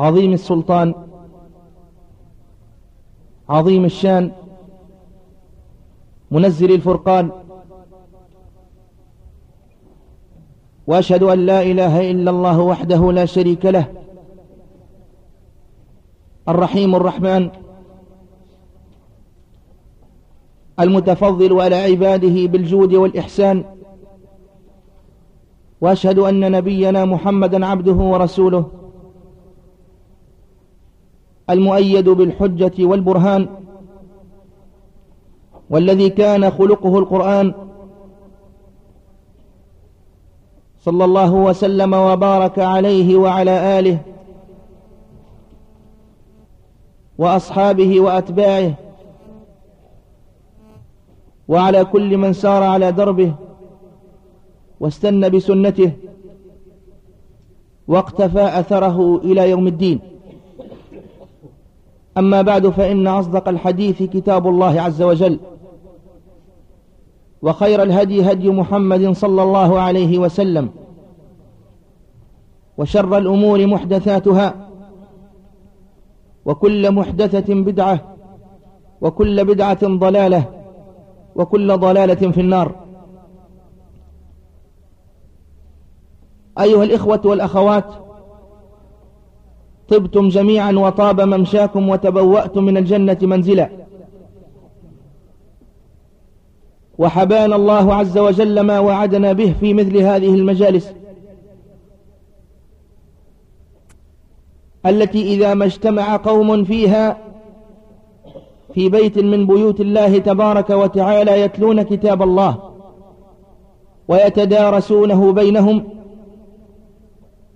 عظيم السلطان عظيم الشان منزل الفرقان. وأشهد أن لا إله إلا الله وحده لا شريك له الرحيم الرحمن المتفضل على عباده بالجود والإحسان. وأشهد أن نبينا محمدا عبده ورسوله. المؤيد بالحجة والبرهان والذي كان خلقه القرآن صلى الله وسلم وبارك عليه وعلى آله وأصحابه وأتباعه وعلى كل من سار على دربه واستنى بسنته واقتفى أثره إلى يوم الدين. أما بعد فإن أصدق الحديث كتاب الله عز وجل وخير الهدي هدي محمد صلى الله عليه وسلم وشر الأمور محدثاتها وكل محدثة بدعة وكل بدعة ضلالة وكل ضلالة في النار. أيها الإخوة والأخوات طبتم جميعا وطاب ممشاكم وتبوأتم من الجنة منزلا. وحبانا الله عز وجل ما وعدنا به في مثل هذه المجالس. التي إذا ما اجتمع قوم فيها في بيت من بيوت الله تبارك وتعالى يتلون كتاب الله ويتدارسونه بينهم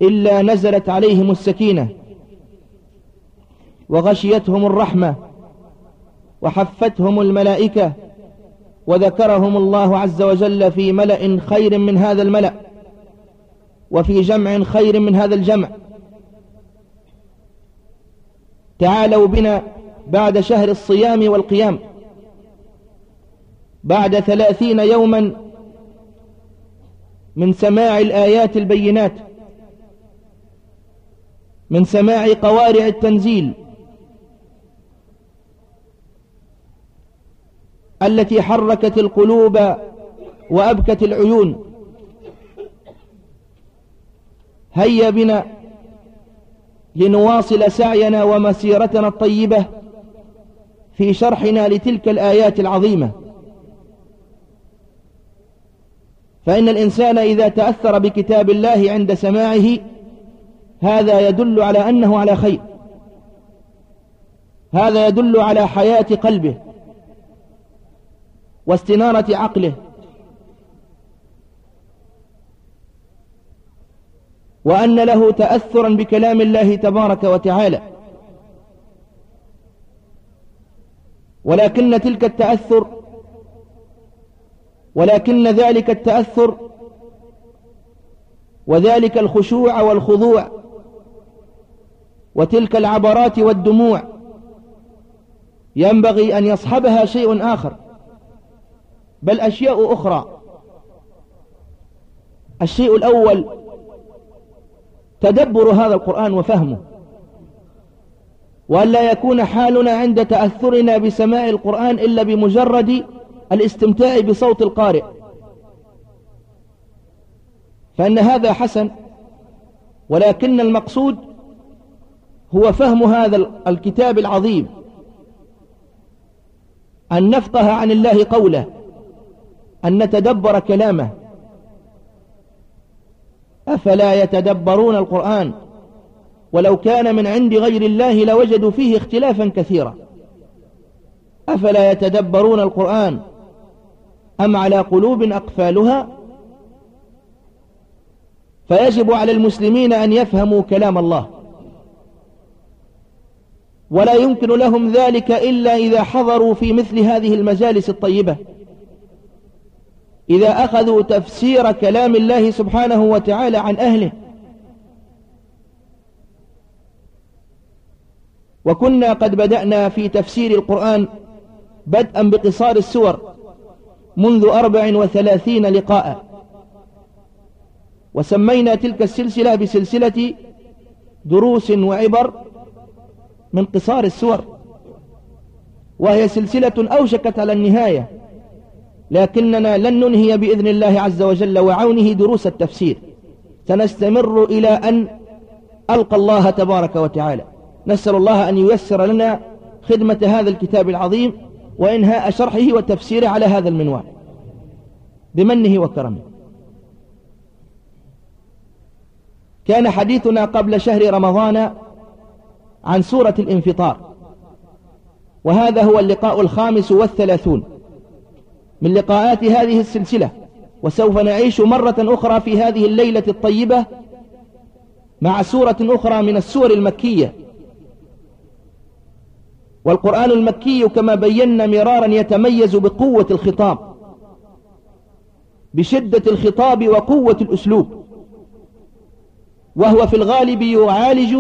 إلا نزلت عليهم السكينة. وغشيتهم الرحمة وحفتهم الملائكة وذكرهم الله عز وجل في ملأ خير من هذا الملأ وفي جمع خير من هذا الجمع. تعالوا بنا بعد شهر الصيام والقيام. بعد ثلاثين يوما من سماع الآيات البينات من سماع قوارع التنزيل. التي حركت القلوب وأبكت العيون. هيا بنا لنواصل سعينا ومسيرتنا الطيبة في شرحنا لتلك الآيات العظيمة. فإن الإنسان إذا تأثر بكتاب الله عند سماعه هذا يدل على أنه على خير. هذا يدل على حياة قلبه. واستنارة عقله. وأن له تأثرا بكلام الله تبارك وتعالى. ولكن تلك التأثر ولكن ذلك التأثر وذلك الخشوع والخضوع وتلك العبرات والدموع ينبغي أن يصحبها شيء آخر. بل أشياء أخرى. الشيء الأول تدبر هذا القرآن وفهمه. وأن لا يكون حالنا عند تأثرنا بسماع القرآن إلا بمجرد الاستمتاع بصوت القارئ. فإن هذا حسن ولكن المقصود هو فهم هذا الكتاب العظيم. أن نفقه عن الله قوله. أن نتدبر كلامه. أفلا يتدبرون القرآن؟ ولو كان من عند غير الله لوجدوا فيه اختلافا كثيرا. أفلا يتدبرون القرآن؟ أم على قلوب أقفالها؟ فيجب على المسلمين أن يفهموا كلام الله. ولا يمكن لهم ذلك إلا إذا حضروا في مثل هذه المجالس الطيبة. إذا أخذوا تفسير كلام الله سبحانه وتعالى عن أهله. وكنا قد بدأنا في تفسير القرآن بدءا بقصار السور منذ أربع وثلاثين لقاء. وسمينا تلك السلسلة بسلسلة دروس وعبر من قصار السور. وهي سلسلة أوشكت على النهاية. لكننا لن ننهي بإذن الله عز وجل وعونه دروس التفسير. سنستمر إلى أن ألقى الله تبارك وتعالى. نسأل الله أن ييسر لنا خدمة هذا الكتاب العظيم وإنهاء شرحه وتفسيره على هذا المنوال. بمنه وكرمه. كان حديثنا قبل شهر رمضان عن سورة الانفطار. وهذا هو اللقاء الخامس والثلاثون. من لقاءات هذه السلسلة وسوف نعيش مرة أخرى في هذه الليلة الطيبة مع سورة أخرى من السور المكية. والقرآن المكي كما بينا مرارا يتميز بقوة الخطاب بشدة الخطاب وقوة الأسلوب وهو في الغالب يعالج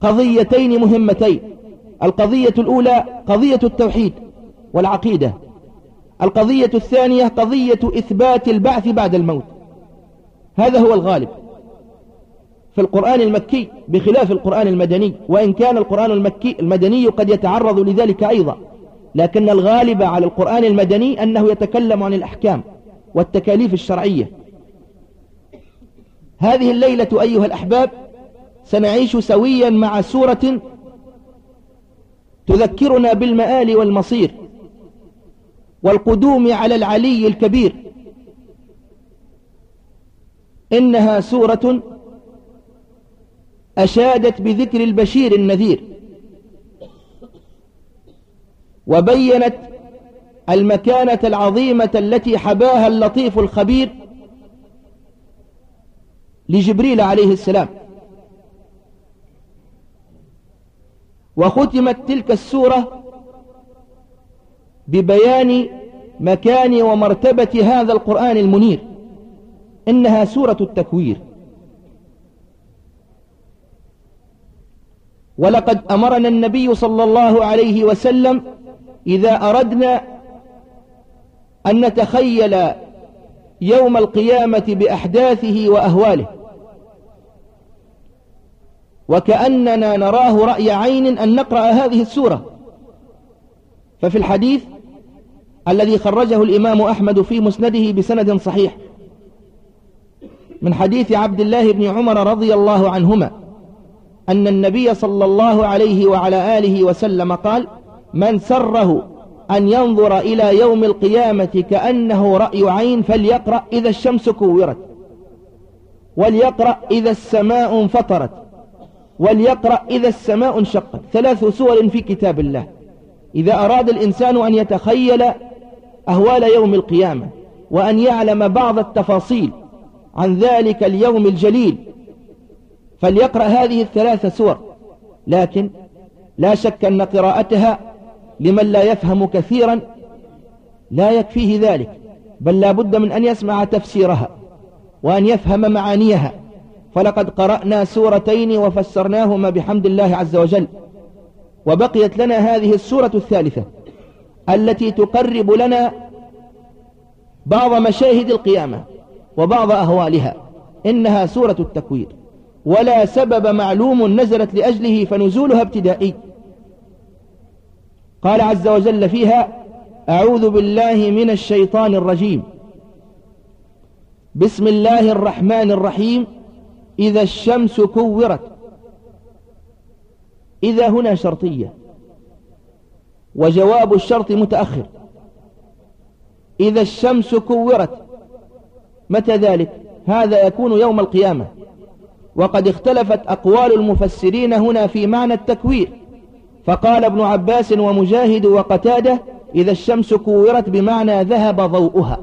قضيتين مهمتين القضية الأولى قضية التوحيد والعقيدة. القضية الثانية قضية إثبات البعث بعد الموت. هذا هو الغالب. في القرآن المكي بخلاف القرآن المدني وإن كان القرآن المكي المدني قد يتعرض لذلك أيضا. لكن الغالب على القرآن المدني أنه يتكلم عن الأحكام والتكاليف الشرعية. هذه الليلة أيها الأحباب سنعيش سويا مع سورة تذكرنا بالمآل والمصير. والقدوم على العلي الكبير. إنها سورة أشادت بذكر البشير النذير. وبينت المكانة العظيمة التي حباها اللطيف الخبير لجبريل عليه السلام. وختمت تلك السورة ببيان مكان ومرتبة هذا القرآن المنير إنها سورة التكوير. ولقد أمرنا النبي صلى الله عليه وسلم إذا أردنا أن نتخيل يوم القيامة بأحداثه وأهواله وكأننا نراه رأي عين أن نقرأ هذه السورة. ففي الحديث الذي خرجه الإمام أحمد في مسنده بسند صحيح. من حديث عبد الله بن عمر رضي الله عنهما أن النبي صلى الله عليه وعلى آله وسلم قال من سره أن ينظر إلى يوم القيامة كأنه رأي عين فليقرأ إذا الشمس كورت وليقرأ إذا السماء انفطرت وليقرأ إذا السماء انشقت. ثلاث سور في كتاب الله. إذا أراد الإنسان أن يتخيل أهوال يوم القيامة وأن يعلم بعض التفاصيل عن ذلك اليوم الجليل. فليقرأ هذه الثلاث سور لكن لا شك أن قراءتها لمن لا يفهم كثيرا لا يكفيه ذلك بل لا بد من أن يسمع تفسيرها وأن يفهم معانيها. فلقد قرأنا سورتين وفسرناهما بحمد الله عز وجل وبقيت لنا هذه السورة الثالثة. التي تقرب لنا بعض مشاهد القيامة وبعض أهوالها. إنها سورة التكوير. ولا سبب معلوم نزلت لأجله فنزولها ابتدائي. قال عز وجل فيها أعوذ بالله من الشيطان الرجيم. بسم الله الرحمن الرحيم. إذا الشمس كورت. إذا هنا شرطية. وجواب الشرط متأخر. إذا الشمس كورت متى ذلك؟ هذا يكون يوم القيامة. وقد اختلفت أقوال المفسرين هنا في معنى التكوير. فقال ابن عباس ومجاهد وقتادة إذا الشمس كورت بمعنى ذهب ضوءها.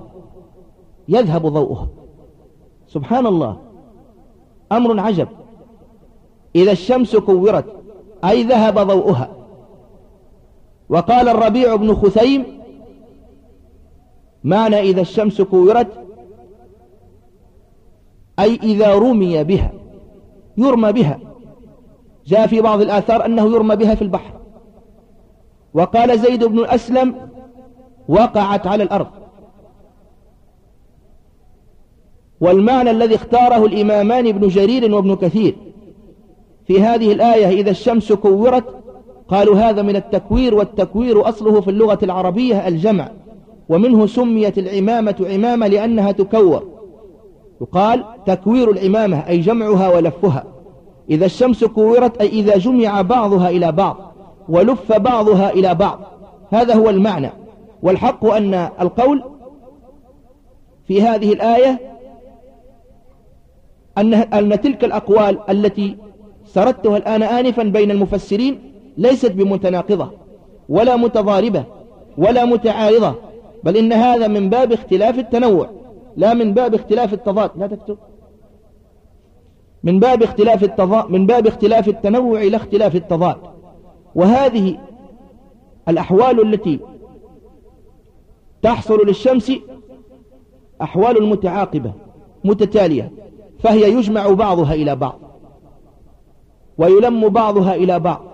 يذهب ضوءها. سبحان الله. أمر عجب. إذا الشمس كورت أي ذهب ضوءها. وقال الربيع بن خثيم معنى إذا الشمس كورت؟ أي إذا رمي بها يرمى بها. جاء في بعض الآثار أنه يرمى بها في البحر. وقال زيد بن أسلم وقعت على الأرض. والمعنى الذي اختاره الإمامان ابن جرير وابن كثير في هذه الآية إذا الشمس كورت قالوا هذا من التكوير والتكوير أصله في اللغة العربية الجمع ومنه سميت العمامة عمامة لأنها تكور. يقال تكوير العمامة أي جمعها ولفها. إذا الشمس كورت أي إذا جمع بعضها إلى بعض ولف بعضها إلى بعض. هذا هو المعنى. والحق أن القول في هذه الآية أن, أن تلك الأقوال التي سردتها الآن آنفا بين المفسرين ليست بمتناقضة ولا متضاربة ولا متعارضة بل إن هذا من باب اختلاف التنوع لا من باب اختلاف التضاد. لا تكتب. من باب اختلاف التضاد من باب اختلاف التنوع إلى اختلاف التضاد. وهذه الأحوال التي تحصل للشمس أحوال متعاقبة متتالية فهي يجمع بعضها إلى بعض ويلم بعضها إلى بعض.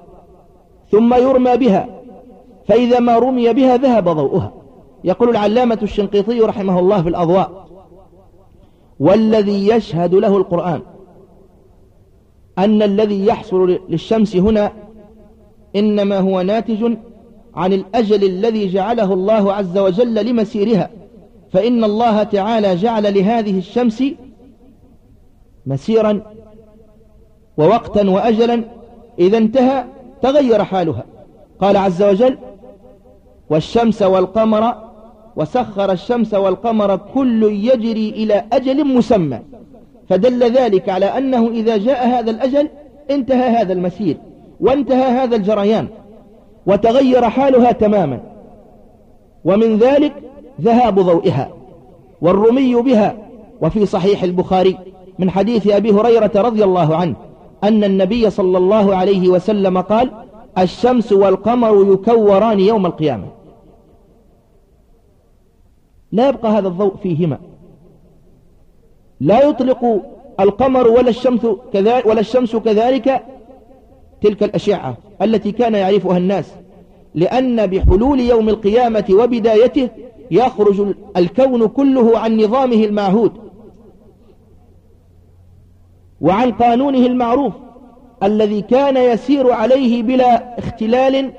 ثم يرمى بها فإذا ما رمي بها ذهب ضوءها. يقول العلامة الشنقيطي رحمه الله في الأضواء والذي يشهد له القرآن أن الذي يحصل للشمس هنا إنما هو ناتج عن الأجل الذي جعله الله عز وجل لمسيرها فإن الله تعالى جعل لهذه الشمس مسيرا ووقتا وأجلا إذا انتهى تغير حالها. قال عز وجل والشمس والقمر وسخر الشمس والقمر كل يجري إلى أجل مسمى. فدل ذلك على أنه إذا جاء هذا الأجل انتهى هذا المسير وانتهى هذا الجريان وتغير حالها تماما. ومن ذلك ذهاب ضوئها والرمي بها وفي صحيح البخاري من حديث أبي هريرة رضي الله عنه أن النبي صلى الله عليه وسلم قال الشمس والقمر يكوران يوم القيامة. لا يبقى هذا الضوء فيهما. لا يطلق القمر ولا الشمس كذلك, ولا الشمس كذلك تلك الأشعة التي كان يعرفها الناس. لأن بحلول يوم القيامة وبدايته يخرج الكون كله عن نظامه المعهود. وعن قانونه المعروف الذي كان يسير عليه بلا اختلال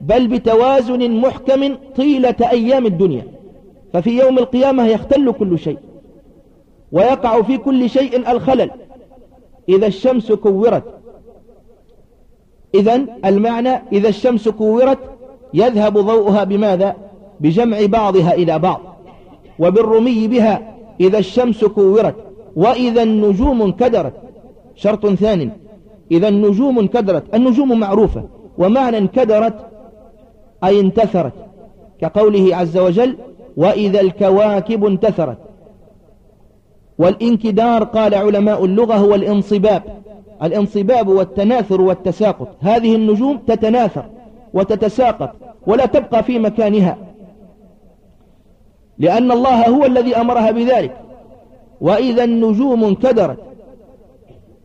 بل بتوازن محكم طيلة أيام الدنيا. ففي يوم القيامة يختل كل شيء ويقع في كل شيء الخلل. إذا الشمس كورت. إذا المعنى إذا الشمس كورت يذهب ضوءها بماذا؟ بجمع بعضها إلى بعض. وبالرمي بها إذا الشمس كورت. وإذا النجوم انكدرت. شرط ثاني. إذا النجوم انكدرت. النجوم معروفة. ومعنى انكدرت أي انتثرت. كقوله عز وجل وإذا الكواكب انتثرت. والانكدار قال علماء اللغة هو الانصباب. الانصباب والتناثر والتساقط. هذه النجوم تتناثر وتتساقط ولا تبقى في مكانها. لأن الله هو الذي أمرها بذلك. وإذا النجوم انكدرت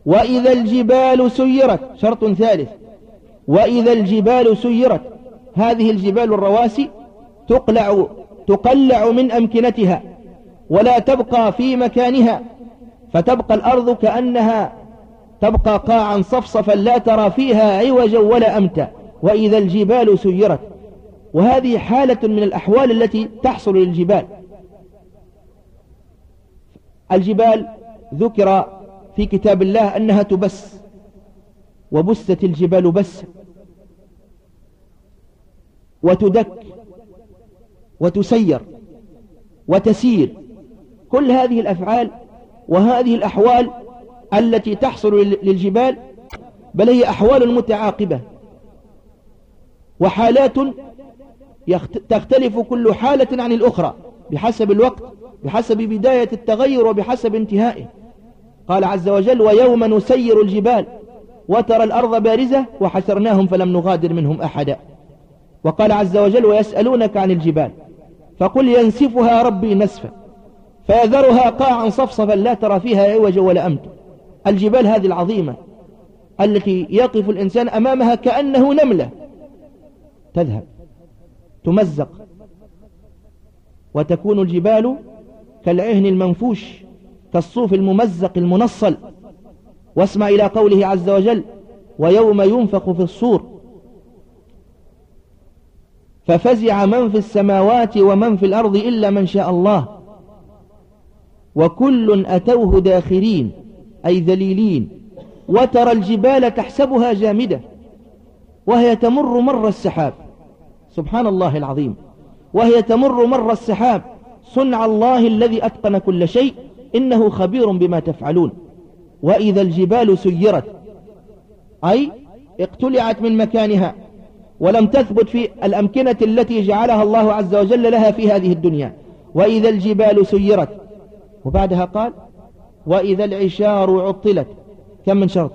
وإذا الجبال سيرت شرط ثالث وإذا الجبال سيرت هذه الجبال الرواسي تقلع تقلع من أمكنتها ولا تبقى في مكانها فتبقى الأرض كأنها تبقى قاعا صفصفا لا ترى فيها عوجا ولا أمتا وإذا الجبال سيرت. وهذه حالة من الأحوال التي تحصل للجبال. الجبال ذكر في كتاب الله أنها تبس وبست الجبال بس وتدك وتسير وتسير. كل هذه الأفعال وهذه الأحوال التي تحصل للجبال بل هي أحوال متعاقبة. وحالات تختلف كل حالة عن الأخرى بحسب الوقت بحسب بداية التغير وبحسب انتهائه. قال عز وجل ويوم نسير الجبال وترى الأرض بارزة وحشرناهم فلم نغادر منهم أحدا. وقال عز وجل ويسألونك عن الجبال فقل ينسفها ربي نسفا فيذرها قاعا صفصفا لا ترى فيها عوجا ولا أمت. الجبال هذه العظيمة التي يقف الإنسان أمامها كأنه نملة تذهب تمزق وتكون الجبال كالعهن المنفوش كالصوف الممزق المنصل. واسمع إلى قوله عز وجل ويوم ينفخ في الصور ففزع من في السماوات ومن في الأرض إلا من شاء الله. وكل أتوه داخرين أي ذليلين. وترى الجبال تحسبها جامدة وهي تمر مر السحاب. سبحان الله العظيم. وهي تمر مر السحاب. صنع الله الذي أتقن كل شيء إنه خبير بما تفعلون. وإذا الجبال سيرت أي اقتلعت من مكانها ولم تثبت في الأمكنة التي جعلها الله عز وجل لها في هذه الدنيا. وإذا الجبال سيرت وبعدها قال وإذا العشار عطلت. كم من شرط؟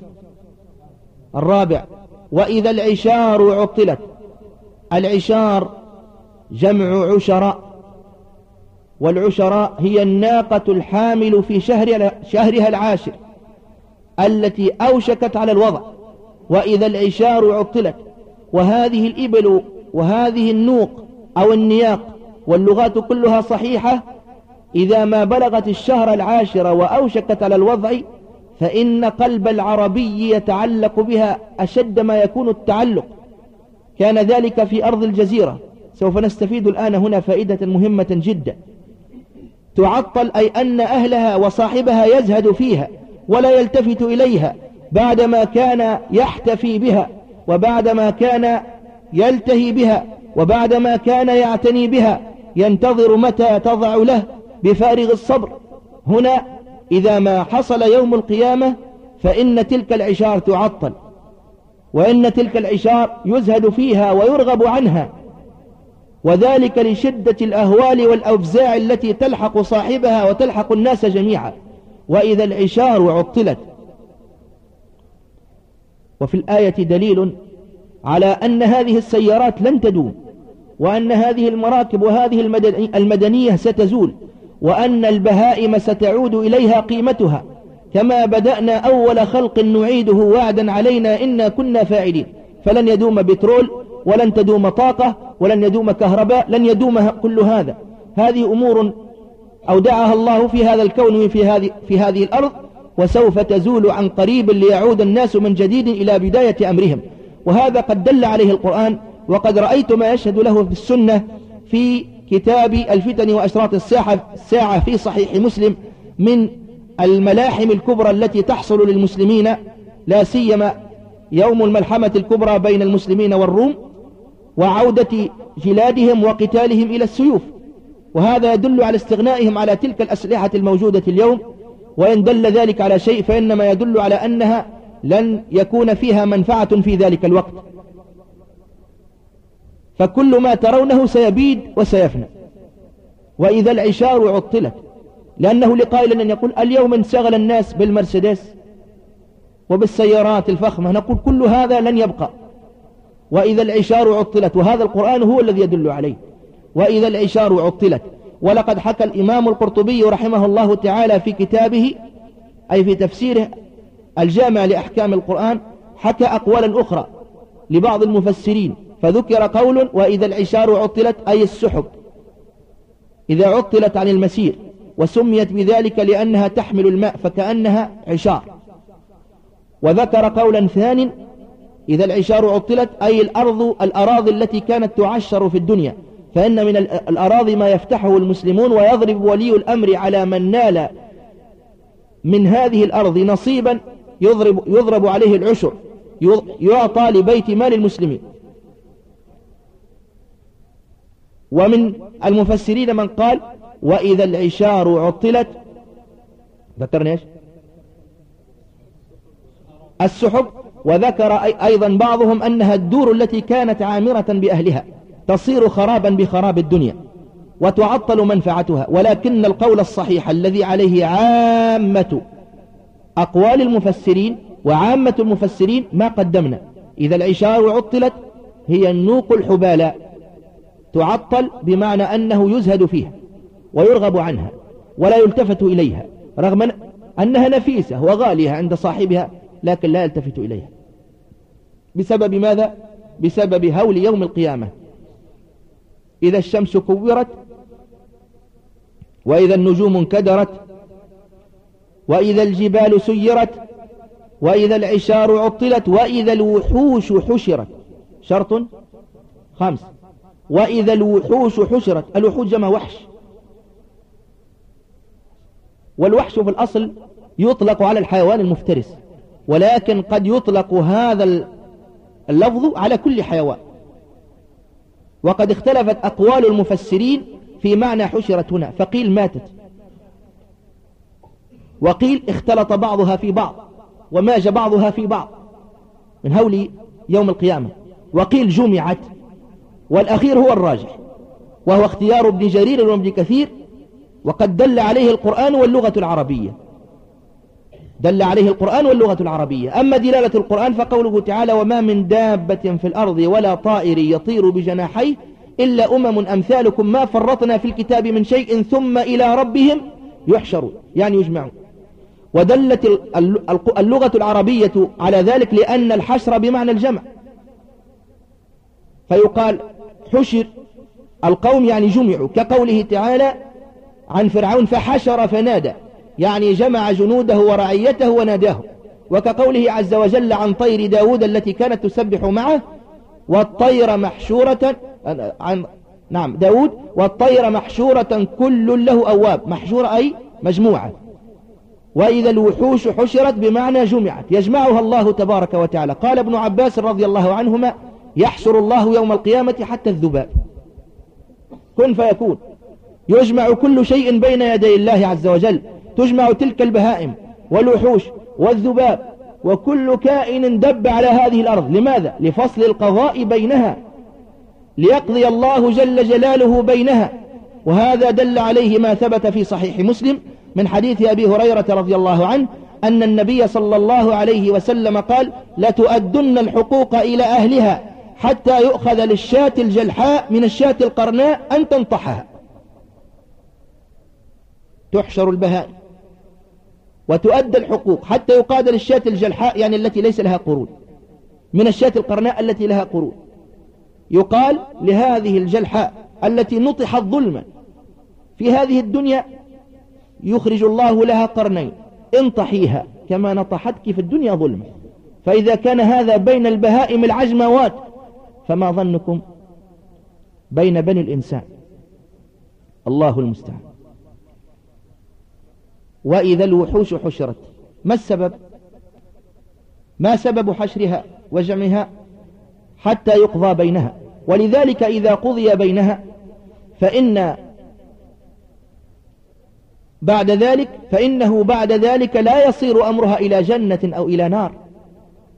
الرابع وإذا العشار عطلت. العشار جمع عشراء. والعشراء هي الناقة الحامل في شهر شهرها العاشر التي أوشكت على الوضع وإذا العشار عطلت وهذه الإبل وهذه النوق أو النياق واللغات كلها صحيحة إذا ما بلغت الشهر العاشر وأوشكت على الوضع فإن قلب العربي يتعلق بها أشد ما يكون التعلق. كان ذلك في أرض الجزيرة. سوف نستفيد الآن هنا فائدة مهمة جدا. تعطل أي أن أهلها وصاحبها يزهد فيها ولا يلتفت إليها بعدما كان يحتفي بها وبعدما كان يلتهي بها وبعدما كان يعتني بها ينتظر متى تضع له بفارغ الصبر. هنا إذا ما حصل يوم القيامة فإن تلك العشار تعطل وإن تلك العشار يزهد فيها ويرغب عنها وذلك لشدة الأهوال والأفزاع التي تلحق صاحبها وتلحق الناس جميعا. وإذا العشار عطلت. وفي الآية دليل على أن هذه السيارات لن تدوم وأن هذه المراكب وهذه المدنية ستزول وأن البهائم ستعود إليها قيمتها. كما بدأنا أول خلق نعيده وعدا علينا إنا كنا فاعلين. فلن يدوم بترول ولن تدوم طاقة ولن يدوم كهرباء لن يدوم كل هذا. هذه أمور أودعها الله في هذا الكون في هذه, في هذه الأرض وسوف تزول عن قريب ليعود الناس من جديد إلى بداية أمرهم. وهذا قد دل عليه القرآن وقد رأيت ما يشهد له في السنة في كتاب الفتن وأشراط الساعة, الساعة في صحيح مسلم من الملاحم الكبرى التي تحصل للمسلمين لا سيما يوم الملحمة الكبرى بين المسلمين والروم. وعودة جلادهم وقتالهم إلى السيوف. وهذا يدل على استغنائهم على تلك الأسلحة الموجودة اليوم. وإن دل ذلك على شيء فإنما يدل على أنها لن يكون فيها منفعة في ذلك الوقت. فكل ما ترونه سيبيد وسيفنى. وإذا العشار عطلت لأنه لقائل أن يقول اليوم انشغل الناس بالمرسيدس وبالسيارات الفخمة نقول كل هذا لن يبقى. وإذا العشار عطلت وهذا القرآن هو الذي يدل عليه. وإذا العشار عطلت ولقد حكى الإمام القرطبي رحمه الله تعالى في كتابه أي في تفسيره الجامع لأحكام القرآن حكى أقوالا أخرى لبعض المفسرين فذكر قول وإذا العشار عطلت أي السحب. إذا عطلت عن المسير وسميت بذلك لأنها تحمل الماء فكأنها عشار. وذكر قولا ثان إذا العشار عطلت أي الأرض الأراضي التي كانت تعشر في الدنيا. فإن من الأراضي ما يفتحه المسلمون ويضرب ولي الأمر على من نال من هذه الأرض نصيبا يضرب, يضرب عليه العشر يعطى لبيت مال المسلمين. ومن المفسرين من قال وإذا العشار عطلت ذكرنا إيش؟ السحب. وذكر أيضا بعضهم أنها الدور التي كانت عامرة بأهلها تصير خرابا بخراب الدنيا وتعطل منفعتها ولكن القول الصحيح الذي عليه عامة أقوال المفسرين وعامة المفسرين ما قدمنا. إذا العشار عطلت هي النوق الحبالة تعطل بمعنى أنه يزهد فيها ويرغب عنها ولا يلتفت إليها رغم أنها نفيسة وغالية عند صاحبها لكن لا يلتفت إليها. بسبب ماذا؟ بسبب هول يوم القيامة. إذا الشمس كورت وإذا النجوم انكدرت وإذا الجبال سيرت وإذا العشار عطلت وإذا الوحوش حشرت. شرط خمس وإذا الوحوش حشرت. الوحوش جمع وحش. والوحش في الأصل يطلق على الحيوان المفترس ولكن قد يطلق هذا اللفظ على كل حيوان. وقد اختلفت أقوال المفسرين في معنى حشرت هنا فقيل ماتت. وقيل اختلط بعضها في بعض وماج بعضها في بعض من هول يوم القيامة. وقيل جمعت والأخير هو الراجح وهو اختيار ابن جرير وابن كثير وقد دل عليه القرآن واللغة العربية. دل عليه القرآن واللغة العربية. أما دلالة القرآن فقوله تعالى وما من دابة في الأرض ولا طائر يطير بجناحيه إلا أمم أمثالكم ما فرطنا في الكتاب من شيء ثم إلى ربهم يحشرون. يعني يجمعون. ودلت اللغة العربية على ذلك لأن الحشر بمعنى الجمع. فيقال حشر القوم يعني جمعوا. كقوله تعالى عن فرعون فحشر فنادى. يعني جمع جنوده ورعيته وناداه. وكقوله عز وجل عن طير داود التي كانت تسبح معه والطير محشورة عن نعم داود والطير محشورة كل له أواب. محشورة أي مجموعة. وإذا الوحوش حشرت بمعنى جمعت. يجمعها الله تبارك وتعالى. قال ابن عباس رضي الله عنهما يحشر الله يوم القيامة حتى الذباب. كن فيكون. يجمع كل شيء بين يدي الله عز وجل. تجمع تلك البهائم والوحوش والذباب وكل كائن دب على هذه الأرض. لماذا؟ لفصل القضاء بينها ليقضي الله جل جلاله بينها. وهذا دل عليه ما ثبت في صحيح مسلم من حديث أبي هريرة رضي الله عنه أن النبي صلى الله عليه وسلم قال لتؤدن الحقوق إلى أهلها حتى يؤخذ للشاة الجلحاء من الشاة القرناء أن تنطحها. تحشر البهائم. وتؤدى الحقوق حتى يقاد للشاة الجلحاء يعني التي ليس لها قرون من الشاة القرناء التي لها قرون. يقال لهذه الجلحاء التي نطحت ظلما في هذه الدنيا يخرج الله لها قرنين انطحيها كما نطحتك في الدنيا ظلما. فإذا كان هذا بين البهائم العجموات فما ظنكم؟ بين بني الإنسان. الله المستعان. وإذا الوحوش حشرت. ما السبب؟ ما سبب حشرها وجمعها حتى يقضى بينها. ولذلك إذا قضي بينها فإن بعد ذلك فإنه بعد ذلك لا يصير أمرها إلى جنة أو إلى نار.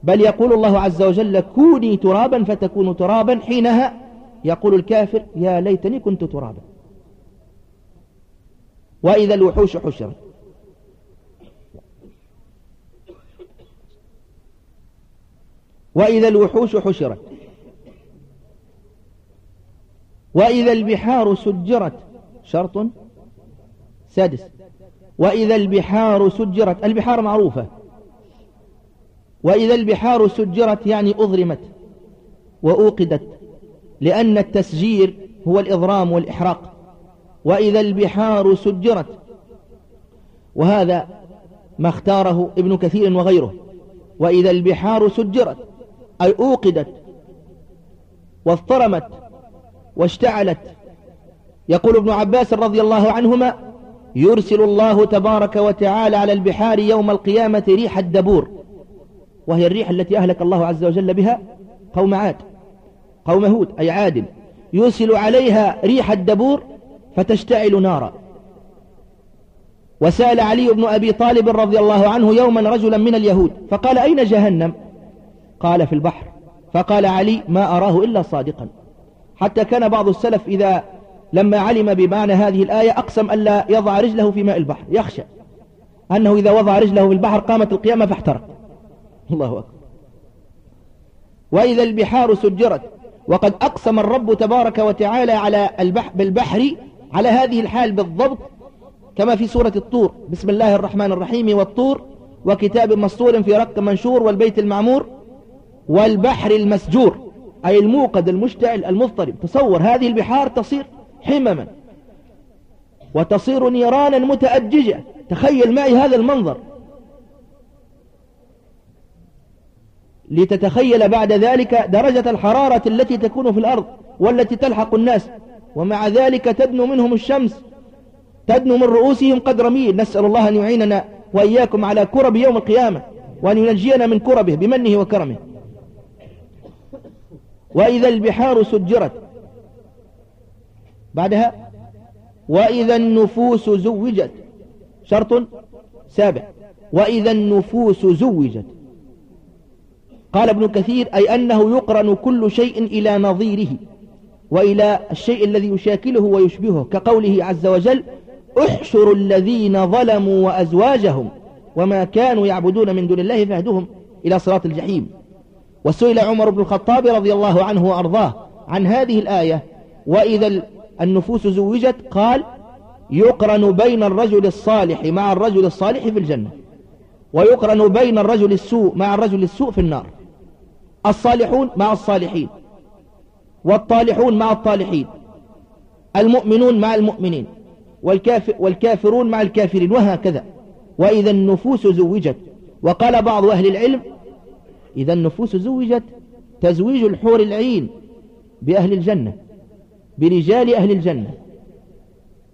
بل يقول الله عز وجل كوني ترابا فتكون ترابا. حينها يقول الكافر يا ليتني كنت ترابا. وإذا الوحوش حشرت. وإذا الوحوش حشرت. وإذا البحار سجرت. شرط سادس. وإذا البحار سجرت. البحار معروفة. وإذا البحار سجرت يعني أضرمت وأوقدت لأن التسجير هو الإضرام والإحراق. وإذا البحار سجرت وهذا ما اختاره ابن كثير وغيره. وإذا البحار سجرت أي أوقدت واضطرمت واشتعلت. يقول ابن عباس رضي الله عنهما يرسل الله تبارك وتعالى على البحار يوم القيامة ريح الدبور وهي الريح التي أهلك الله عز وجل بها قوم عاد قوم هود أي عادل يرسل عليها ريح الدبور فتشتعل نارا. وسأل علي بن أبي طالب رضي الله عنه يوما رجلا من اليهود فقال أين جهنم؟ قال في البحر فقال علي ما أراه إلا صادقا. حتى كان بعض السلف إذا لما علم بمعنى هذه الآية أقسم ألا يضع رجله في ماء البحر يخشى أنه إذا وضع رجله في البحر قامت القيامة فاحترق. الله أكبر. وإذا البحار سجرت وقد أقسم الرب تبارك وتعالى على البحر بالبحر على هذه الحال بالضبط كما في سورة الطور بسم الله الرحمن الرحيم والطور وكتاب مسطور في رق منشور والبيت المعمور والبحر المسجور أي الموقد المشتعل المضطرب. تصور هذه البحار تصير حمما وتصير نيرانا متأججة. تخيل معي هذا المنظر. لتتخيل بعد ذلك درجة الحرارة التي تكون في الأرض والتي تلحق الناس. ومع ذلك تدنو منهم الشمس تدنو من رؤوسهم قدر ميل. نسأل الله أن يعيننا وإياكم على كرب يوم القيامة وأن ينجينا من كربه بمنه وكرمه. وإذا البحار سجرت. بعدها وإذا النفوس زوجت. شرط سابع. وإذا النفوس زوجت. قال ابن كثير أي أنه يقرن كل شيء إلى نظيره وإلى الشيء الذي يشاكله ويشبهه كقوله عز وجل احشروا الذين ظلموا وأزواجهم وما كانوا يعبدون من دون الله فاهدهم إلى صراط الجحيم. وسئل عمر بن الخطاب رضي الله عنه وأرضاه عن هذه الآية وإذا النفوس زوجت قال يقرن بين الرجل الصالح مع الرجل الصالح في الجنة ويقرن بين الرجل السوء مع الرجل السوء في النار الصالحون مع الصالحين والطالحون مع الطالحين المؤمنون مع المؤمنين والكافر والكافرون مع الكافرين وهكذا. وإذا النفوس زوجت وقال بعض أهل العلم إذا النفوس زوجت تزويج الحور العين بأهل الجنة برجال أهل الجنة.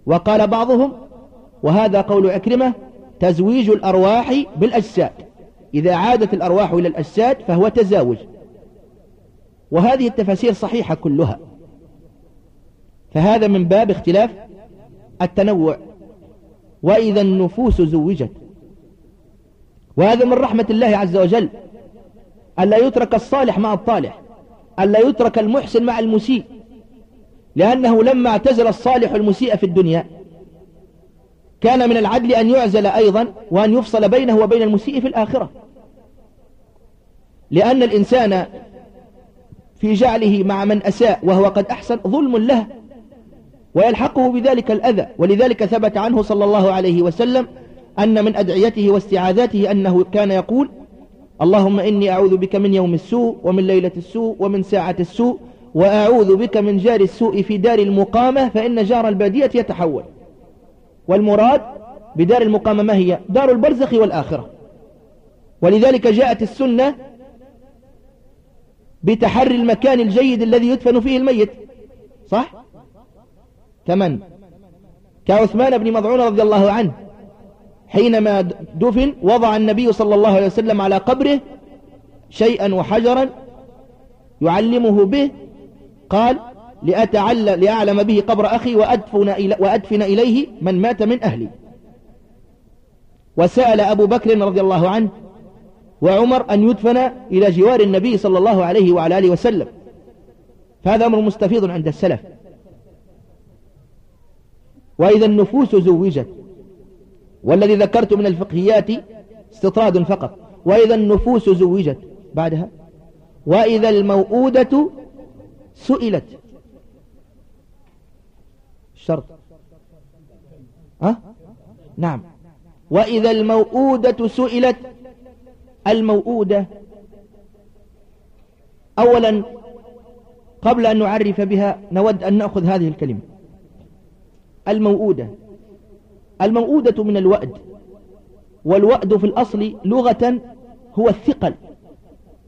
وقال بعضهم وهذا قول عكرمة تزويج الأرواح بالأجساد. إذا عادت الأرواح إلى الأجساد فهو تزاوج. وهذه التفاسير صحيحة كلها. فهذا من باب اختلاف التنوع. وإذا النفوس زوجت. وهذا من رحمة الله عز وجل. ألا يترك الصالح مع الطالح ألا يترك المحسن مع المسيء لأنه لما اعتزل الصالح المسيء في الدنيا كان من العدل أن يعزل أيضا وأن يفصل بينه وبين المسيء في الآخرة. لأن الإنسان في جعله مع من أساء وهو قد أحسن ظلم له ويلحقه بذلك الأذى ولذلك ثبت عنه صلى الله عليه وسلم أن من أدعيته واستعاذاته أنه كان يقول اللهم إني أعوذ بك من يوم السوء ومن ليلة السوء ومن ساعة السوء وأعوذ بك من جار السوء في دار المقامة فإن جار البادية يتحول. والمراد بدار المقامة ما هي؟ دار البرزخ والآخرة. ولذلك جاءت السنة بتحري المكان الجيد الذي يدفن فيه الميت. صح؟ كمن؟ كعثمان بن مضعون رضي الله عنه. حينما دفن وضع النبي صلى الله عليه وسلم على قبره شيئا وحجرا يعلمه به قال لأتعلم لأعلم به قبر أخي وأدفن, إلي وأدفن إليه من مات من أهلي. وسأل أبو بكر رضي الله عنه وعمر أن يدفن إلى جوار النبي صلى الله عليه وعلى آله وسلم. فهذا أمر مستفيض عند السلف. وإذا النفوس زوجت. والذي ذكرت من الفقهيات استطراد فقط وإذا النفوس زوجت بعدها وإذا الموؤودة سئلت. الشرط ها؟ نعم. وإذا الموؤودة سئلت الموؤودة أولا قبل أن نعرف بها نود أن نأخذ هذه الكلمة. الموؤودة. الموؤودة من الوأد. والوأد في الأصل لغة هو الثقل.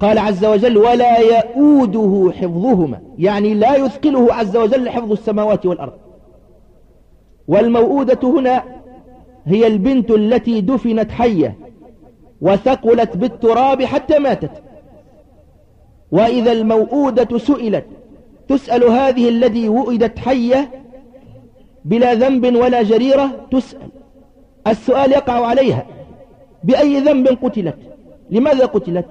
قال عز وجل ولا يؤوده حفظهما. يعني لا يثقله عز وجل حفظ السماوات والأرض. والموؤودة هنا هي البنت التي دفنت حية وثقلت بالتراب حتى ماتت. وإذا الموؤودة سئلت تسأل هذه الذي وئدت حية بلا ذنب ولا جريرة تسأل. السؤال يقع عليها. بأي ذنب قتلت؟ لماذا قتلت؟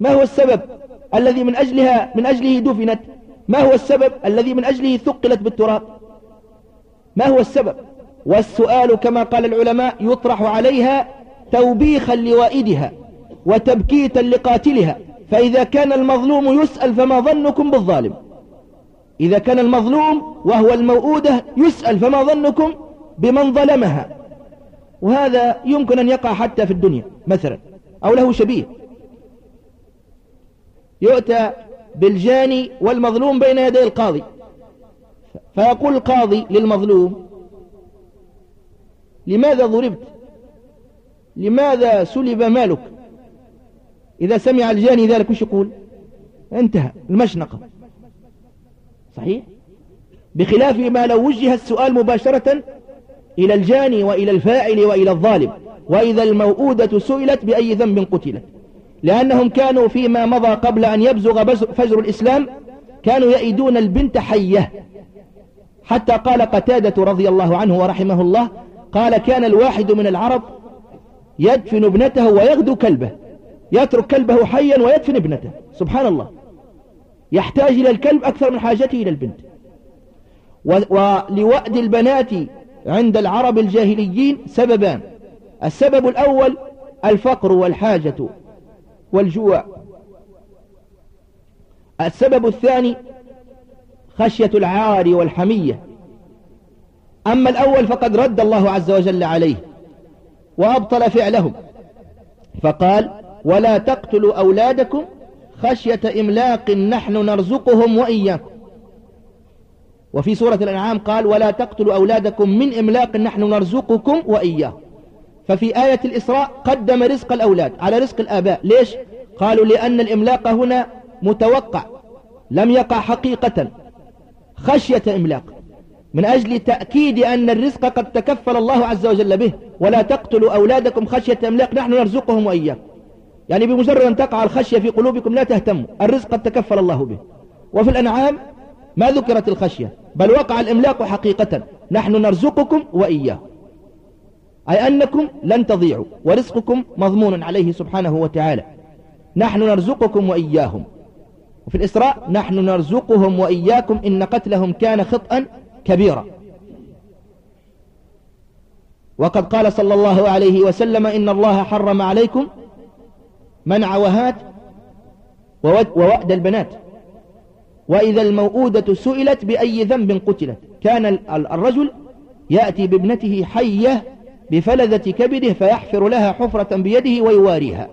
ما هو السبب الذي من أجلها من أجله دفنت؟ ما هو السبب الذي من أجله ثقلت بالتراب؟ ما هو السبب؟ والسؤال كما قال العلماء يطرح عليها توبيخا لوائدها وتبكيتا لقاتلها. فإذا كان المظلوم يسأل فما ظنكم بالظالم؟ إذا كان المظلوم وهو الموؤودة يسأل فما ظنكم بمن ظلمها. وهذا يمكن أن يقع حتى في الدنيا مثلا أو له شبيه. يؤتى بالجاني والمظلوم بين يدي القاضي. فيقول القاضي للمظلوم لماذا ضربت؟ لماذا سلب مالك؟ إذا سمع الجاني ذلك وش يقول؟ انتهى المشنقة. صحيح؟ بخلاف ما لو وجه السؤال مباشرة إلى الجاني وإلى الفاعل وإلى الظالم وإذا الموؤودة سئلت بأي ذنب قتلت. لأنهم كانوا فيما مضى قبل أن يبزغ فجر الإسلام كانوا يئدون البنت حية. حتى قال قتادة رضي الله عنه ورحمه الله قال كان الواحد من العرب يدفن ابنته ويغدو كلبه يترك كلبه حيا ويدفن ابنته. سبحان الله. يحتاج إلى الكلب أكثر من حاجته إلى البنت. ولوأد البنات عند العرب الجاهليين سببان. السبب الأول الفقر والحاجة والجوع. السبب الثاني خشية العار والحمية. أما الأول فقد رد الله عز وجل عليه وأبطل فعلهم. فقال ولا تقتلوا أولادكم خشية إملاق نحن نرزقهم وإياكم وفي سورة الأنعام قال ولا تقتلوا أولادكم من إملاق نحن نرزقكم وإياهم ففي آية الإسراء قدم رزق الأولاد على رزق الآباء. ليش؟ قالوا لأن الإملاق هنا متوقع لم يقع حقيقة. خشية إملاق. من أجل تأكيد أن الرزق قد تكفل الله عز وجل به ولا تقتلوا أولادكم خشية إملاق نحن نرزقهم وإياكم يعني بمجرد أن تقع الخشية في قلوبكم لا تهتموا. الرزق قد تكفل الله به. وفي الأنعام ما ذكرت الخشية بل وقع الإملاق حقيقة. نحن نرزقكم وإياه. أي أنكم لن تضيعوا ورزقكم مضمون عليه سبحانه وتعالى. نحن نرزقكم وإياهم. وفي الإسراء نحن نرزقهم وإياكم إن قتلهم كان خطأ كبيرا. وقد قال صلى الله عليه وسلم إن الله حرم عليكم منع وهات ووأد البنات. وإذا الموؤودة سئلت بأي ذنب قتلت. كان الرجل يأتي بابنته حية بفلذة كبده فيحفر لها حفرة بيده ويواريها.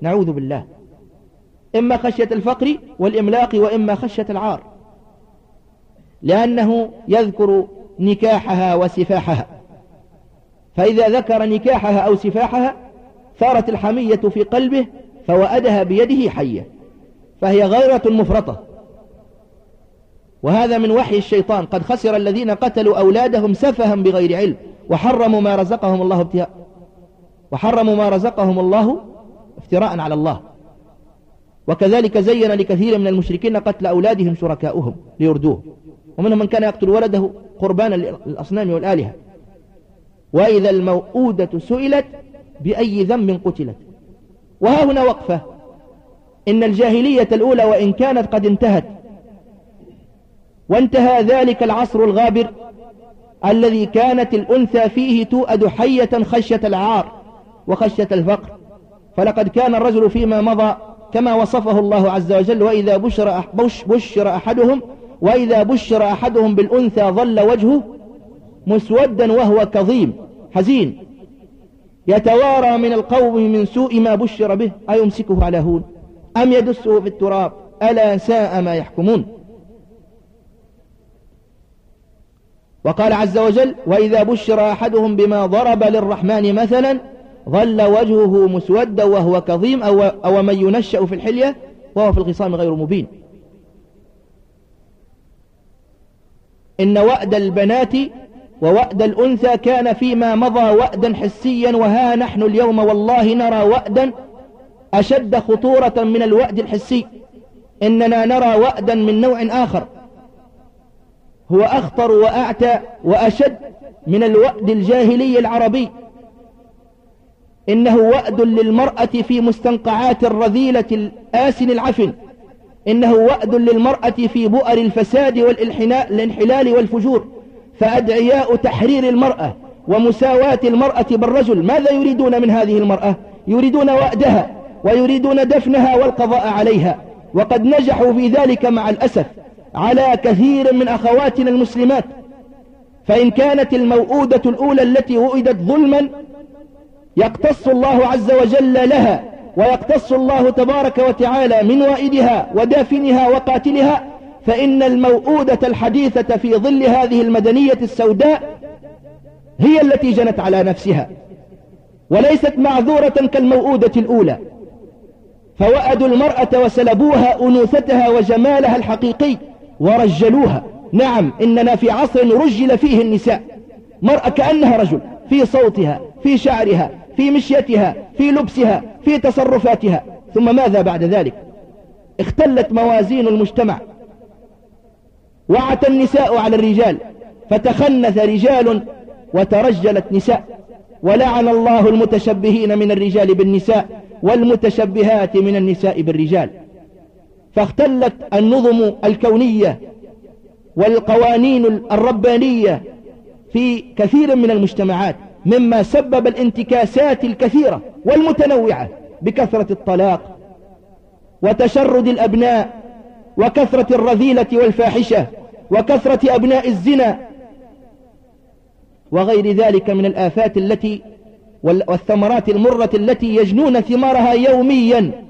نعوذ بالله. إما خشية الفقر والإملاق وإما خشية العار. لأنه يذكر نكاحها وسفاحها. فإذا ذكر نكاحها أو سفاحها ثارت الحمية في قلبه فوأدها بيده حية فهي غيرة مفرطة. وهذا من وحي الشيطان قد خسر الذين قتلوا أولادهم سفها بغير علم وحرموا ما رزقهم الله ابتهاء وحرموا ما رزقهم الله افتراء على الله. وكذلك زين لكثير من المشركين قتل أولادهم شركاؤهم ليردوه. ومنهم من كان يقتل ولده قربانا للأصنام والآلهة. وإذا الموؤودة سئلت بأي ذنب قتلت؟ وها هنا وقفة. إن الجاهلية الأولى وإن كانت قد انتهت. وانتهى ذلك العصر الغابر الذي كانت الأنثى فيه توأد حية خشية العار وخشية الفقر. فلقد كان الرجل فيما مضى كما وصفه الله عز وجل وإذا بشر, بشر أحدهم وإذا بشر أحدهم بالأنثى ظل وجهه مسودا وهو كظيم حزين. يتوارى من القوم من سوء ما بشر به أيمسكه على هون؟ أم يدسه في التراب؟ ألا ساء ما يحكمون؟ وقال عز وجل وإذا بشر أحدهم بما ضرب للرحمن مثلا ظل وجهه مسودا وهو كظيم أو, أو من ينشأ في الحلية وهو في الخصام غير مبين. إن وأد البنات ووأد الأنثى كان فيما مضى وأدا حسيا وها نحن اليوم والله نرى وأدا أشد خطورة من الوأد الحسي. إننا نرى وأدا من نوع آخر. هو أخطر وأعتى وأشد من الوأد الجاهلي العربي. إنه وأد للمرأة في مستنقعات الرذيلة الآسن العفن. إنه وأد للمرأة في بؤر الفساد والانحلال والفجور. فأدعياء تحرير المرأة ومساواة المرأة بالرجل ماذا يريدون من هذه المرأة؟ يريدون وأدها ويريدون دفنها والقضاء عليها. وقد نجحوا في ذلك مع الأسف على كثير من أخواتنا المسلمات. فإن كانت الموؤودة الأولى التي وئدت ظلما يقتص الله عز وجل لها ويقتص الله تبارك وتعالى من وائدها ودافنها وقاتلها فإن الموؤودة الحديثة في ظل هذه المدنية السوداء هي التي جنت على نفسها وليست معذورة كالموؤودة الأولى. فوأدوا المرأة وسلبوها أنوثتها وجمالها الحقيقي ورجلوها. نعم إننا في عصر رجل فيه النساء. مرأة كأنها رجل في صوتها في شعرها في مشيتها في لبسها في تصرفاتها. ثم ماذا بعد ذلك؟ اختلت موازين المجتمع. وعت النساء على الرجال فتخنث رجال وترجلت نساء ولعن الله المتشبهين من الرجال بالنساء والمتشبهات من النساء بالرجال. فاختلت النظم الكونية والقوانين الربانية في كثير من المجتمعات مما سبب الانتكاسات الكثيرة والمتنوعة بكثرة الطلاق وتشرد الأبناء وكثرة الرذيلة والفاحشة. وكثرة أبناء الزنا وغير ذلك من الآفات التي والثمرات المرة التي يجنون ثمارها يوميا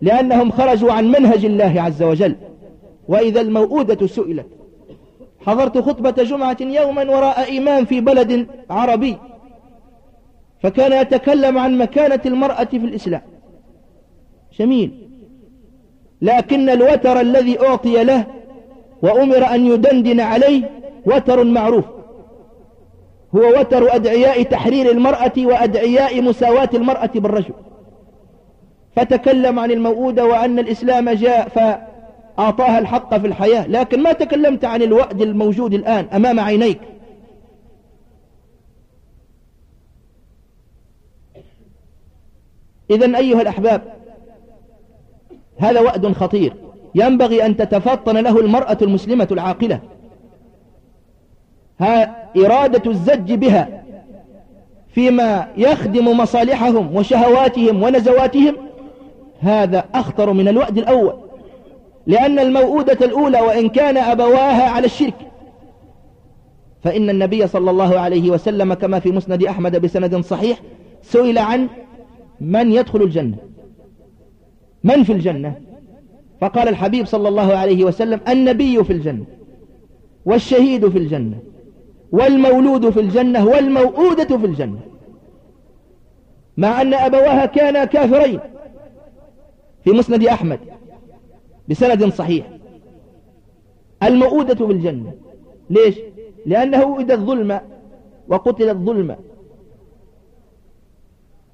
لأنهم خرجوا عن منهج الله عز وجل. وإذا الموؤودة سئلت حضرت خطبة جمعة يوما وراء إمام في بلد عربي فكان يتكلم عن مكانة المرأة في الإسلام. جميل. لكن الوتر الذي أعطي له وأمر أن يدندن عليه وتر معروف. هو وتر أدعياء تحرير المرأة وأدعياء مساواة المرأة بالرجل. فتكلم عن الموؤودة وأن الإسلام جاء فأعطاها الحق في الحياة. لكن ما تكلمت عن الوأد الموجود الآن أمام عينيك. إذا أيها الأحباب هذا وأد خطير. ينبغي أن تتفطن له المرأة المسلمة العاقلة. ها إرادة الزج بها فيما يخدم مصالحهم وشهواتهم ونزواتهم هذا أخطر من الوأد الأول. لأن الموؤودة الأولى وإن كان أبواها على الشرك فإن النبي صلى الله عليه وسلم كما في مسند أحمد بسند صحيح سئل عن من يدخل الجنة. من في الجنة؟ فقال الحبيب صلى الله عليه وسلم النبي في الجنة والشهيد في الجنة والمولود في الجنة والموؤودة في الجنة مع أن أبواها كانا كافرين في مسند أحمد بسند صحيح المؤودة في الجنة ليش؟ لأنه إذا الظلم وقتل الظلم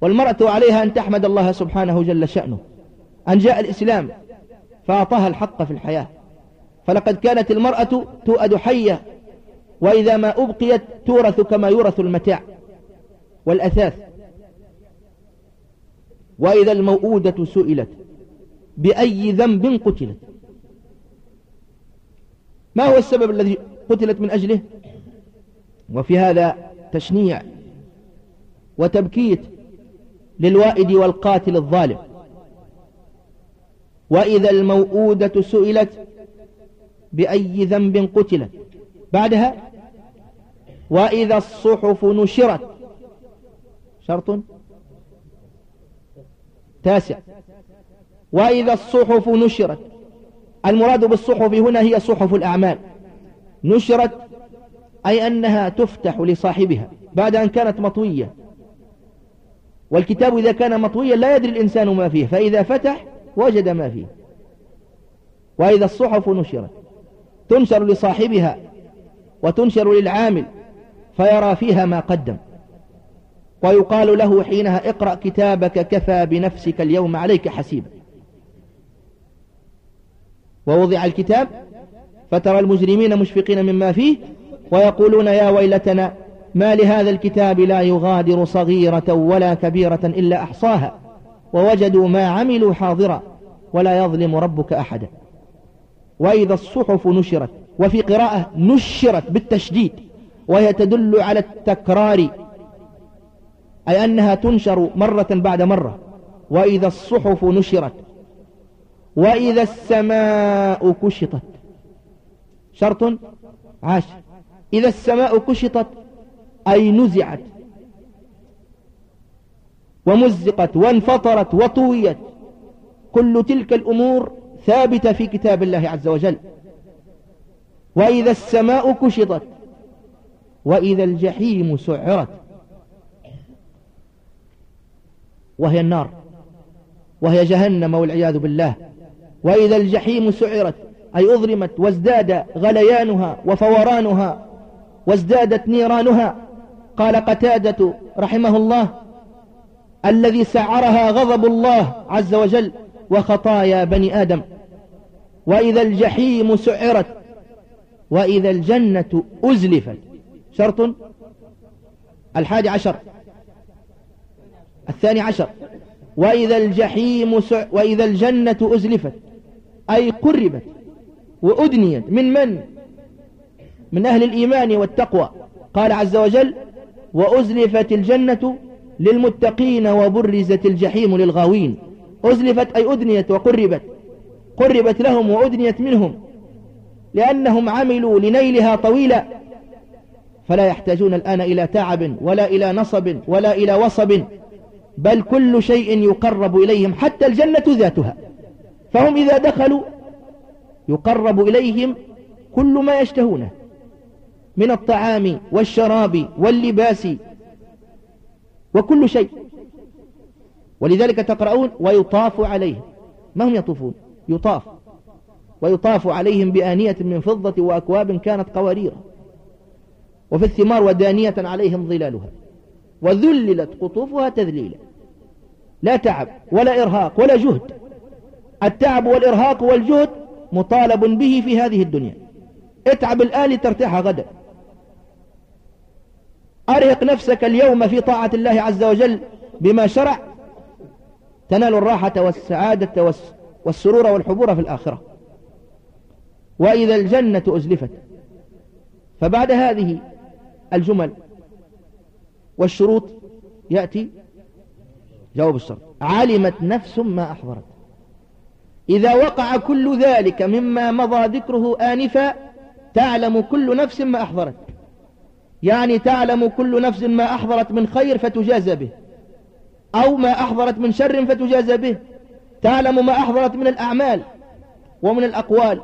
والمرأة عليها أن تحمد الله سبحانه جل شأنه أن جاء الإسلام فأعطاها الحق في الحياة. فلقد كانت المرأة تؤد حية وإذا ما أبقيت تورث كما يورث المتاع والأثاث. وإذا الموؤودة سئلت بأي ذنب قتلت؟ ما هو السبب الذي قتلت من أجله؟ وفي هذا تشنيع وتبكيت للوائد والقاتل الظالم. وإذا الموؤودة سئلت بأي ذنب قتلت. بعدها وإذا الصحف نشرت. شرط تاسع. وإذا الصحف نشرت. المراد بالصحف هنا هي صحف الأعمال. نشرت أي أنها تفتح لصاحبها بعد أن كانت مطوية. والكتاب إذا كان مطويا لا يدري الإنسان ما فيه فإذا فتح وجد ما فيه. وإذا الصحف نشرت تنشر لصاحبها وتنشر للعامل فيرى فيها ما قدم. ويقال له حينها اقرأ كتابك كفى بنفسك اليوم عليك حسيبا. ووضع الكتاب فترى المجرمين مشفقين مما فيه ويقولون يا ويلتنا ما لهذا الكتاب لا يغادر صغيرة ولا كبيرة إلا أحصاها. ووجدوا ما عملوا حاضرا ولا يظلم ربك أحدا. وإذا الصحف نشرت وفي قراءة نشرت بالتشديد وهي تدل على التكرار أي أنها تنشر مرة بعد مرة. وإذا الصحف نشرت وإذا السماء كشطت. شرط؟ عاشر إذا السماء كشطت أي نزعت. ومزقت وانفطرت وطويت. كل تلك الأمور ثابتة في كتاب الله عز وجل. وإذا السماء كشطت وإذا الجحيم سعرت وهي النار وهي جهنم والعياذ بالله. وإذا الجحيم سعرت أي أظلمت وازداد غليانها وفورانها وازدادت نيرانها. قال قتادة رحمه الله الذي سعرها غضب الله عز وجل وخطايا بني آدم. وإذا الجحيم سعرت وإذا الجنة أزلفت. شرط؟ الحادي عشر. الثاني عشر. وإذا الجحيم سع وإذا الجنة أزلفت أي قربت وأدنيت. من من؟ من أهل الإيمان والتقوى. قال عز وجل وأزلفت الجنة للمتقين وبرزت الجحيم للغاوين. أزلفت أي أدنيت وقربت. قربت لهم وأدنيت منهم. لأنهم عملوا لنيلها طويلا. فلا يحتاجون الآن إلى تعب ولا إلى نصب ولا إلى وصب. بل كل شيء يقرب إليهم حتى الجنة ذاتها. فهم إذا دخلوا يقرب إليهم كل ما يشتهونه. من الطعام والشراب واللباس وكل شيء. ولذلك تقرؤون ويطاف عليهم. ما هم يطوفون؟ يطاف. ويطاف عليهم بآنية من فضة وأكواب كانت قوارير. وفي الثمار ودانية عليهم ظلالها. وذللت قطوفها تذليلا. لا تعب ولا إرهاق ولا جهد. التعب والإرهاق والجهد مطالب به في هذه الدنيا. اتعب الآن لترتاح غدا. أرهق نفسك اليوم في طاعة الله عز وجل بما شرع تنال الراحة والسعادة والسرور والحبور في الآخرة. وإذا الجنة أزلفت فبعد هذه الجمل والشروط يأتي جواب الشرط. علمت نفس ما أحضرت. إذا وقع كل ذلك مما مضى ذكره آنفا تعلم كل نفس ما أحضرت. يعني تعلم كل نفس ما أحضرت من خير فتجازى به أو ما أحضرت من شر فتجازى به. تعلم ما أحضرت من الأعمال ومن الأقوال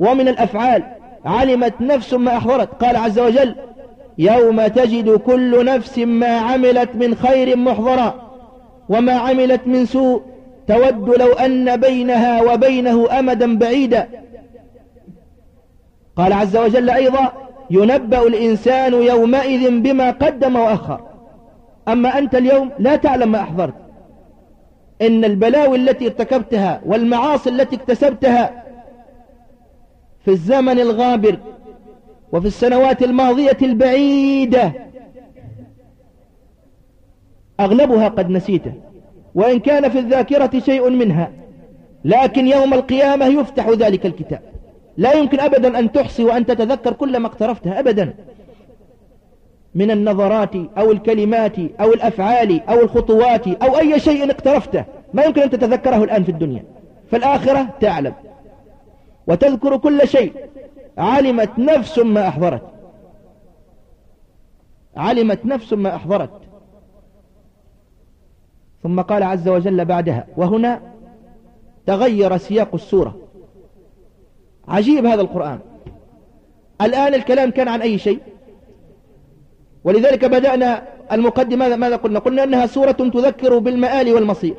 ومن الأفعال. علمت نفس ما أحضرت. قال عز وجل يوم تجد كل نفس ما عملت من خير محضرا وما عملت من سوء تود لو أن بينها وبينه أمدا بعيدا. قال عز وجل أيضا ينبأ الإنسان يومئذ بما قدم وأخر. أما أنت اليوم لا تعلم ما أحضرت. إن البلاوي التي ارتكبتها والمعاصي التي اكتسبتها في الزمن الغابر وفي السنوات الماضية البعيدة أغلبها قد نسيته. وإن كان في الذاكرة شيء منها لكن يوم القيامة يفتح ذلك الكتاب. لا يمكن أبدا أن تحصي وأن تتذكر كل ما اقترفتها أبدا. من النظرات أو الكلمات أو الأفعال أو الخطوات أو أي شيء اقترفته ما يمكن أن تتذكره الآن في الدنيا. فالآخرة تعلم. وتذكر كل شيء. علمت نفس ما أحضرت. علمت نفس ما أحضرت. ثم قال عز وجل بعدها وهنا تغير سياق السورة. عجيب هذا القرآن. الآن الكلام كان عن أي شيء؟ ولذلك بدأنا المقدمة ماذا قلنا؟ قلنا أنها سورة تذكر بالمآل والمصير.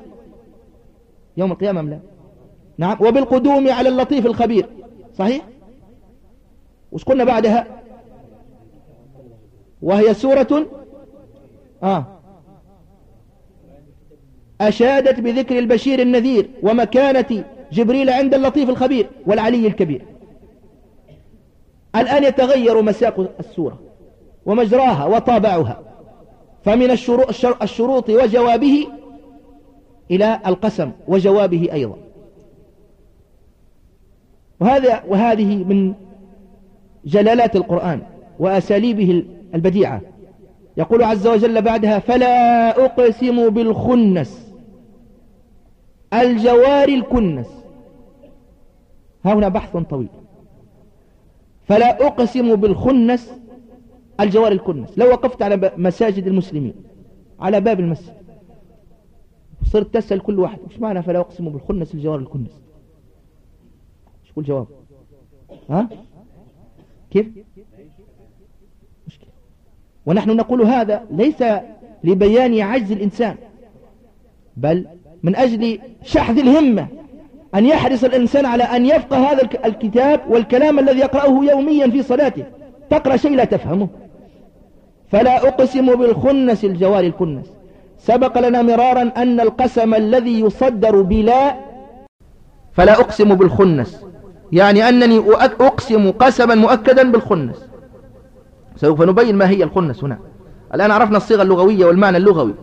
يوم القيامة لا؟ نعم. وبالقدوم على اللطيف الخبير. صحيح؟ وش قلنا بعدها؟ وهي سورة آه. أشادت بذكر البشير النذير ومكانة جبريل عند اللطيف الخبير والعلي الكبير. الآن يتغير مساق السورة ومجراها وطابعها فمن الشروط وجوابه إلى القسم وجوابه أيضا. وهذا وهذه من جلالات القرآن وأساليبه البديعة. يقول عز وجل بعدها فلا أقسم بالخنس الجوار الكنس. ها هنا بحث طويل. فلا أقسم بالخنس الجوار الكنس. لو وقفت على مساجد المسلمين على باب المسجد صرت تسأل كل واحد وش معنى فلا أقسم بالخنس الجوار الكنس؟ إيش كل جواب. ها؟ كيف؟ مشكلة ونحن نقول هذا ليس لبيان عجز الإنسان بل من أجل شحذ الهمة. أن يحرص الإنسان على أن يفقه هذا الكتاب والكلام الذي يقرأه يوميا في صلاته. تقرأ شيء لا تفهمه. فلا أقسم بالخنس الجوار الكنس. سبق لنا مرارا أن القسم الذي يصدر بلا فلا أقسم بالخنس. يعني أنني أقسم قسما مؤكدا بالخنس. سوف نبين ما هي الخنس هنا. الآن عرفنا الصيغة اللغوية والمعنى اللغوي.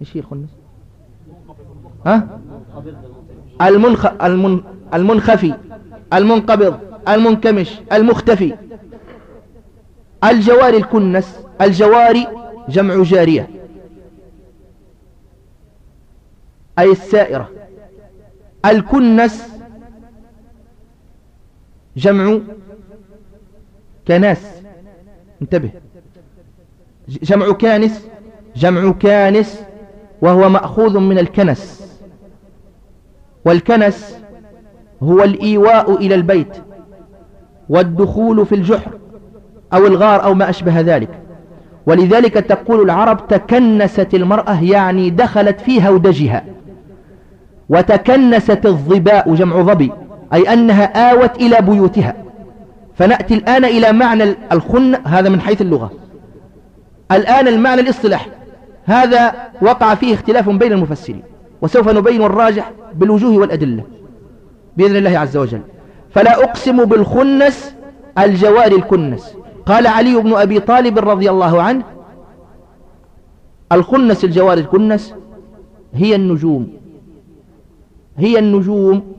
إيش هي الخنس؟ ها؟ المنخ... المن... المنخفي المنقبض المنكمش المختفي. الجواري الكنس الجواري جمع جارية. أي السائرة. الكنس جمع كناس. انتبه. جمع كانس جمع كانس وهو مأخوذ من الكنس. والكنس هو الإيواء إلى البيت والدخول في الجحر أو الغار أو ما أشبه ذلك. ولذلك تقول العرب تكنست المرأة يعني دخلت في هودجها وتكنست الظباء جمع ظبي أي أنها آوت إلى بيوتها. فنأتي الآن إلى معنى الخن هذا من حيث اللغة. الآن المعنى الإصطلاح هذا وقع فيه اختلاف بين المفسرين. وسوف نبين الراجح بالوجوه والأدلة بإذن الله عز وجل. فلا أقسم بالخنس الجوار الكنس. قال علي بن أبي طالب رضي الله عنه الخنس الجوار الكنس هي النجوم. هي النجوم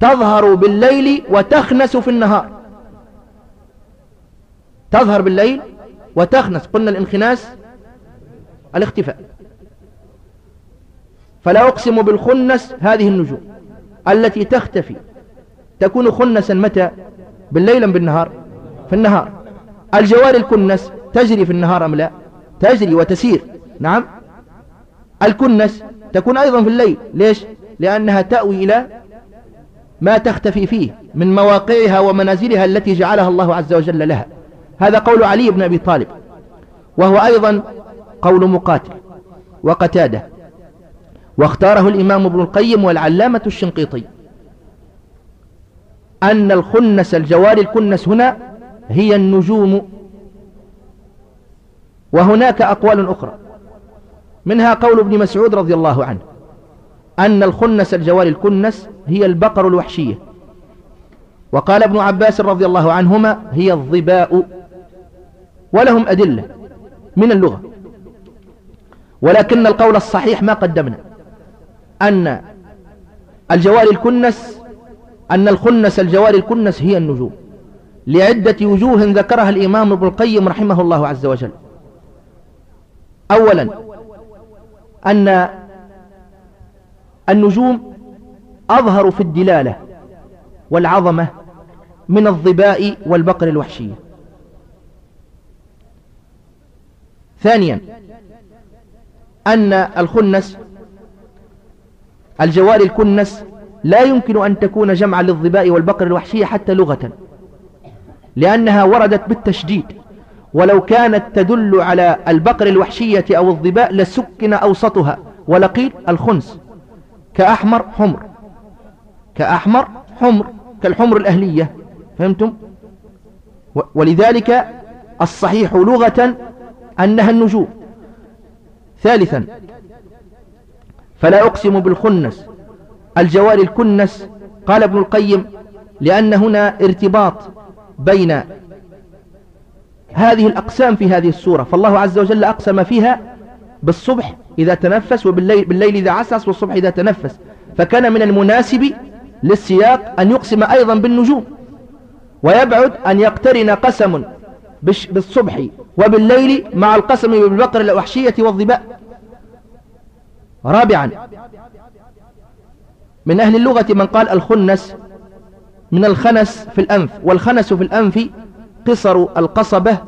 تظهر بالليل وتخنس في النهار. تظهر بالليل وتخنس. قلنا الانخناس الاختفاء. فلا أقسم بالخنس هذه النجوم التي تختفي. تكون خنسا متى؟ بالليل أم بالنهار؟ في النهار. الجوار الكنس تجري في النهار أم لا؟ تجري وتسير. نعم. الكنس تكون أيضا في الليل. ليش؟ لأنها تأوي إلى ما تختفي فيه من مواقعها ومنازلها التي جعلها الله عز وجل لها. هذا قول علي بن أبي طالب. وهو أيضا قول مقاتل وقتادة. واختاره الإمام ابن القيم والعلامة الشنقيطي. أن الخنس الجوار الكنس هنا هي النجوم. وهناك أقوال أخرى. منها قول ابن مسعود رضي الله عنه أن الخنس الجوار الكنس هي البقر الوحشية. وقال ابن عباس رضي الله عنهما هي الظباء ولهم أدلة من اللغة. ولكن القول الصحيح ما قدمنا. أن الجوار الكنس أن الخنس الجوار الكنس هي النجوم. لعدة وجوه ذكرها الإمام ابن القيم رحمه الله عز وجل. أولا أن النجوم أظهر في الدلالة والعظمة من الظباء والبقر الوحشية ثانيا أن الخنس الجوار الكنس لا يمكن أن تكون جمعا للظباء والبقر الوحشية حتى لغة لأنها وردت بالتشديد. ولو كانت تدل على البقر الوحشية أو الظباء لسكن أوسطها. ولقيل الخنس كأحمر حمر كأحمر حمر كالحمر الأهلية. فهمتم؟ ولذلك الصحيح لغة أنها النجوم. ثالثا فلا أقسم بالخنس. الجوار الكنس قال ابن القيم لأن هنا ارتباط بين هذه الأقسام في هذه السورة. فالله عز وجل أقسم فيها بالصبح إذا تنفس وبالليل بالليل إذا عسس والصبح إذا تنفس. فكان من المناسب للسياق أن يقسم أيضا بالنجوم. ويبعد أن يقترن قسم بالصبح وبالليل مع القسم بالبقر الوحشية والظباء رابعا. من أهل اللغة من قال الخنس من الخنس في الأنف والخنس في الأنف قصر القصبة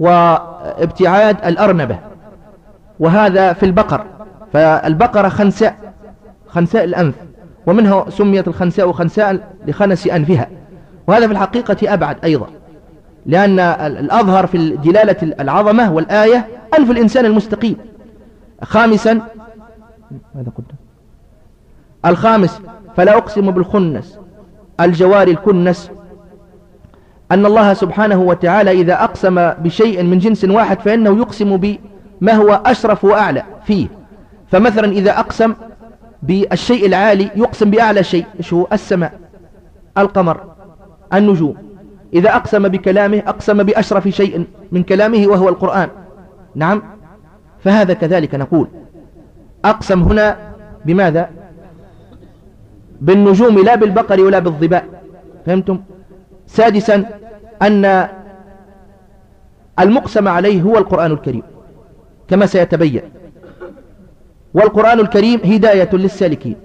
وابتعاد الأرنبة وهذا في البقر. فالبقرة خنساء خنساء الأنف ومنها سميت الخنساء خنساء لخنس أنفها. وهذا في الحقيقة أبعد أيضا لأن الأظهر في دلالة العظمة والآية أنف الإنسان المستقيم. خامسا ماذا قلت؟ الخامس فلا أقسم بالخنس. الجوار الكنس. أن الله سبحانه وتعالى إذا أقسم بشيء من جنس واحد فإنه يقسم بما هو أشرف وأعلى فيه. فمثلا إذا أقسم بالشيء العالي يقسم بأعلى شيء هو؟ السماء القمر النجوم. إذا أقسم بكلامه أقسم بأشرف شيء من كلامه وهو القرآن. نعم؟ فهذا كذلك نقول. أقسم هنا بماذا؟ بالنجوم لا بالبقر ولا بالظباء فهمتم؟ سادسا أن المقسم عليه هو القرآن الكريم كما سيتبين. والقرآن الكريم هداية للسالكين.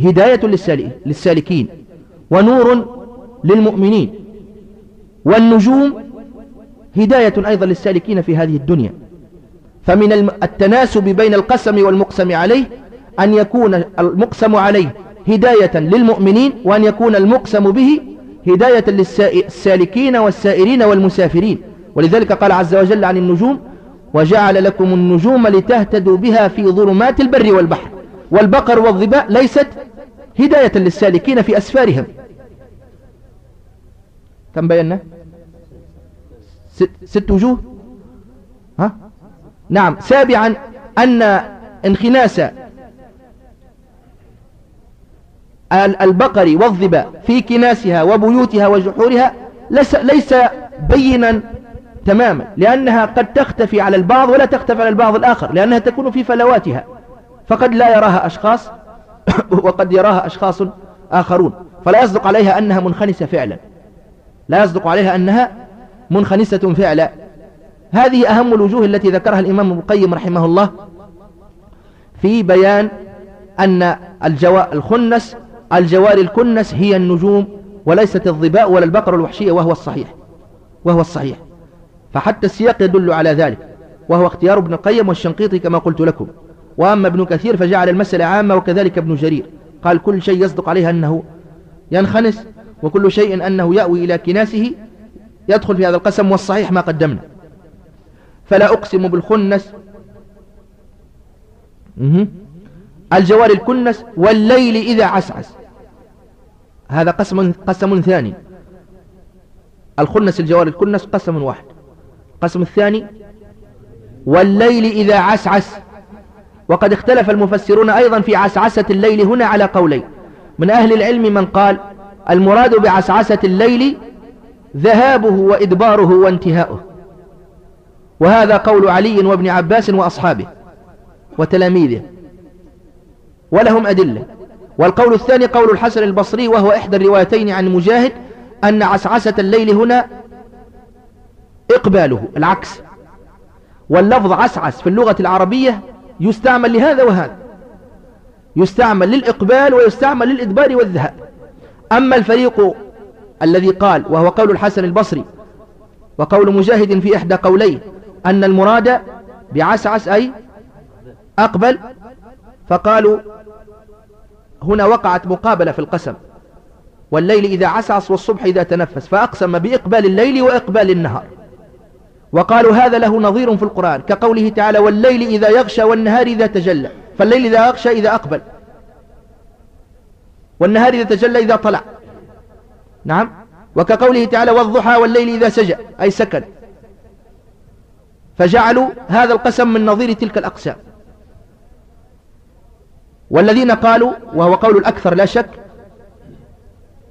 هداية للسالكين. ونور للمؤمنين. والنجوم هداية أيضا للسالكين في هذه الدنيا. فمن التناسب بين القسم والمقسم عليه أن يكون المقسم عليه هداية للمؤمنين وأن يكون المقسم به هداية للسالكين والسائرين والمسافرين. ولذلك قال عز وجل عن النجوم وجعل لكم النجوم لتهتدوا بها في ظلمات البر والبحر والبقر والظباء ليست هداية للسالكين في أسفارهم. كم بينا؟ ست, ست وجوه؟ ها؟ نعم. سابعا أن انخناس البقر والظباء في كناسها وبيوتها وجحورها ليس بينا تماما لأنها قد تختفي على البعض ولا تختفي على البعض الآخر لأنها تكون في فلواتها. فقد لا يراها أشخاص وقد يراها أشخاص آخرون. فلا يصدق عليها أنها منخنسة فعلا. لا يصدق عليها أنها منخنسة فعلا. هذه أهم الوجوه التي ذكرها الإمام ابن القيم رحمه الله في بيان أن الجواء الخنس الجوار الكنس هي النجوم وليست الظباء ولا البقر الوحشية وهو الصحيح وهو الصحيح. فحتى السياق يدل على ذلك وهو اختيار ابن القيم والشنقيطي كما قلت لكم. وأما ابن كثير فجعل المسألة عامة وكذلك ابن جرير. قال كل شيء يصدق عليه أنه ينخنس وكل شيء أنه يأوي إلى كناسه يدخل في هذا القسم والصحيح ما قدمنا. فلا أقسم بالخنس. الجوار الكنس والليل إذا عسعس. هذا قسم قسم ثاني. الخنس الجوار الكنس قسم واحد. القسم الثاني والليل إذا عسعس. وقد اختلف المفسرون أيضا في عسعسة الليل هنا على قولين. من أهل العلم من قال المراد بعسعسة الليل ذهابه وإدباره وانتهاؤه. وهذا قول علي وابن عباس وأصحابه وتلاميذه ولهم أدلة. والقول الثاني قول الحسن البصري وهو إحدى الروايتين عن مجاهد أن عسعسة الليل هنا إقباله العكس. واللفظ عسعس في اللغة العربية يستعمل لهذا وهذا. يستعمل للإقبال ويستعمل للإدبار والذهاب. أما الفريق الذي قال وهو قول الحسن البصري وقول مجاهد في إحدى قوليه أن المراد بعسعس أي أقبل فقالوا هنا وقعت مقابلة في القسم والليل إذا عسعس والصبح إذا تنفس فأقسم بإقبال الليل وإقبال النهار وقالوا هذا له نظير في القرآن كقوله تعالى والليل إذا يغشى والنهار إذا تجلى فالليل إذا يغشى إذا أقبل والنهار إذا تجلى إذا طلع نعم وكقوله تعالى والضحى والليل إذا سجى أي سكن فجعلوا هذا القسم من نظير تلك الأقسام. والذين قالوا وهو قول الأكثر لا شك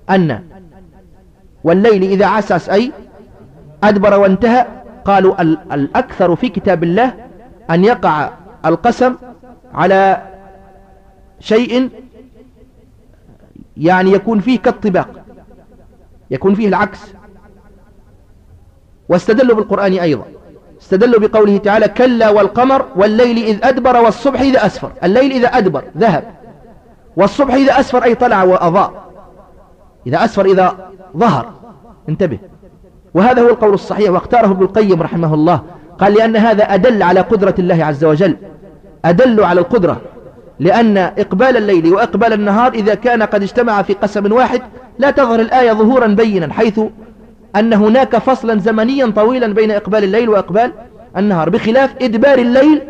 أن والليل إذا عسس أي أدبر وانتهى قالوا الأكثر في كتاب الله أن يقع القسم على شيء يعني يكون فيه كالطباق يكون فيه العكس. واستدلوا بالقرآن أيضا. استدلوا بقوله تعالى كلا والقمر والليل إذ أدبر والصبح إذا أسفر. الليل إذا أدبر ذهب. والصبح إذا أسفر أي طلع وأضاء. إذا أسفر إذا ظهر. انتبه. وهذا هو القول الصحيح واختاره ابن القيم رحمه الله. قال لأن هذا أدل على قدرة الله عز وجل. أدل على القدرة. لأن إقبال الليل وإقبال النهار إذا كان قد اجتمع في قسم واحد لا تظهر الآية ظهورا بينا حيث أن هناك فصلا زمنيا طويلا بين إقبال الليل وإقبال النهار بخلاف إدبار الليل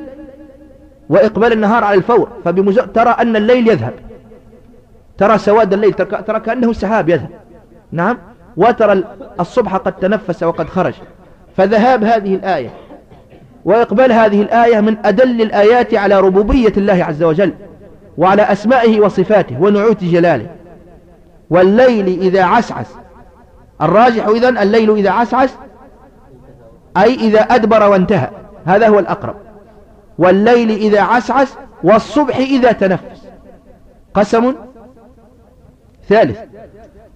وإقبال النهار على الفور. فبمجرد ترى أن الليل يذهب. ترى سواد الليل ترى كأنه سحاب يذهب. نعم؟ وترى الصبح قد تنفس وقد خرج. فذهاب هذه الآية. وإقبال هذه الآية من أدل الآيات على ربوبية الله عز وجل وعلى أسمائه وصفاته ونعوت جلاله. والليل إذا عسعس الراجح إذن الليل إذا عسعس أي إذا أدبر وانتهى هذا هو الأقرب. والليل إذا عسعس والصبح إذا تنفس. قسم ثالث.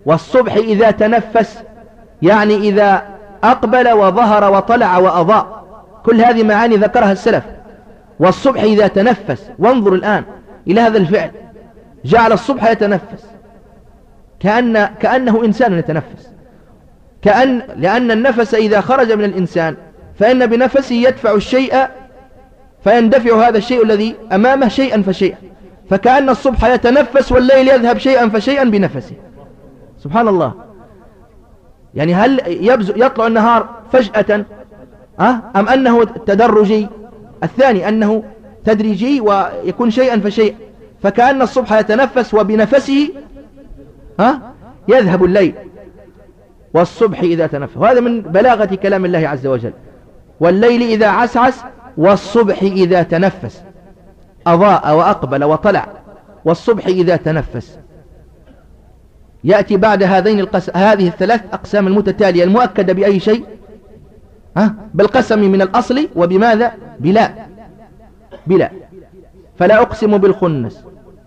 والصبح إذا تنفس يعني إذا أقبل وظهر وطلع وأضاء. كل هذه معاني ذكرها السلف. والصبح إذا تنفس وانظر الآن إلى هذا الفعل. جعل الصبح يتنفس. كأن كأنه إنسان يتنفس. كأن لأن النفس إذا خرج من الإنسان فإن بنفسه يدفع الشيء فيندفع هذا الشيء الذي أمامه شيئا فشيئا. فكأن الصبح يتنفس والليل يذهب شيئا فشيئا بنفسه. سبحان الله. يعني هل يطلع النهار فجأة أه؟ أم أنه تدرجي؟ الثاني أنه تدريجي ويكون شيئا فشيئا. فكأن الصبح يتنفس وبنفسه ها يذهب الليل. والصبح إذا تنفس وهذا من بلاغة كلام الله عز وجل. والليل إذا عسعس والصبح إذا تنفس. أضاء وأقبل وطلع والصبح إذا تنفس. يأتي بعد هذين القس... هذه الثلاث أقسام المتتالية المؤكدة بأي شيء؟ ها؟ بالقسم من الأصل وبماذا؟ بلا. بلا. فلا أقسم بالخنس.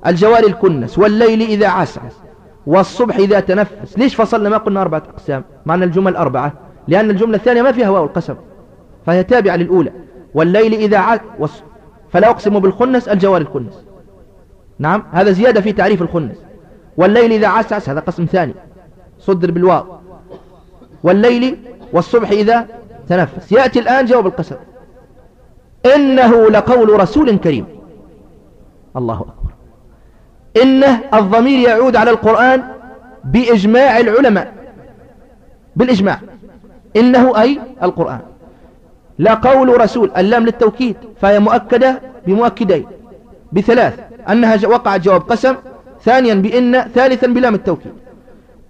الجوار الكنس. والليل إذا عسعس. والصبح إذا تنفس. ليش فصلنا ما قلنا أربعة أقسام؟ معنى الجمل أربعة. لأن الجملة الثانية ما فيها واو القسم. فهي تابعة للأولى. والليل إذا عاد فلا أقسم بالخنس الجوار الكنس نعم؟ هذا زيادة في تعريف الخنس. والليل إذا عسعس هذا قسم ثاني. صدر بالواو. والليل والصبح إذا تنفس. يأتي الآن جواب القسم. إنه لقول رسول كريم. الله أكبر. إنه الضمير يعود على القرآن بإجماع العلماء. بالإجماع. إنه أي؟ القرآن. لا قول رسول اللام للتوكيد فهي مؤكدة بمؤكدين. بثلاث أنها وقعت جواب قسم. ثانيا بإن ثالثا بلام التوكيد.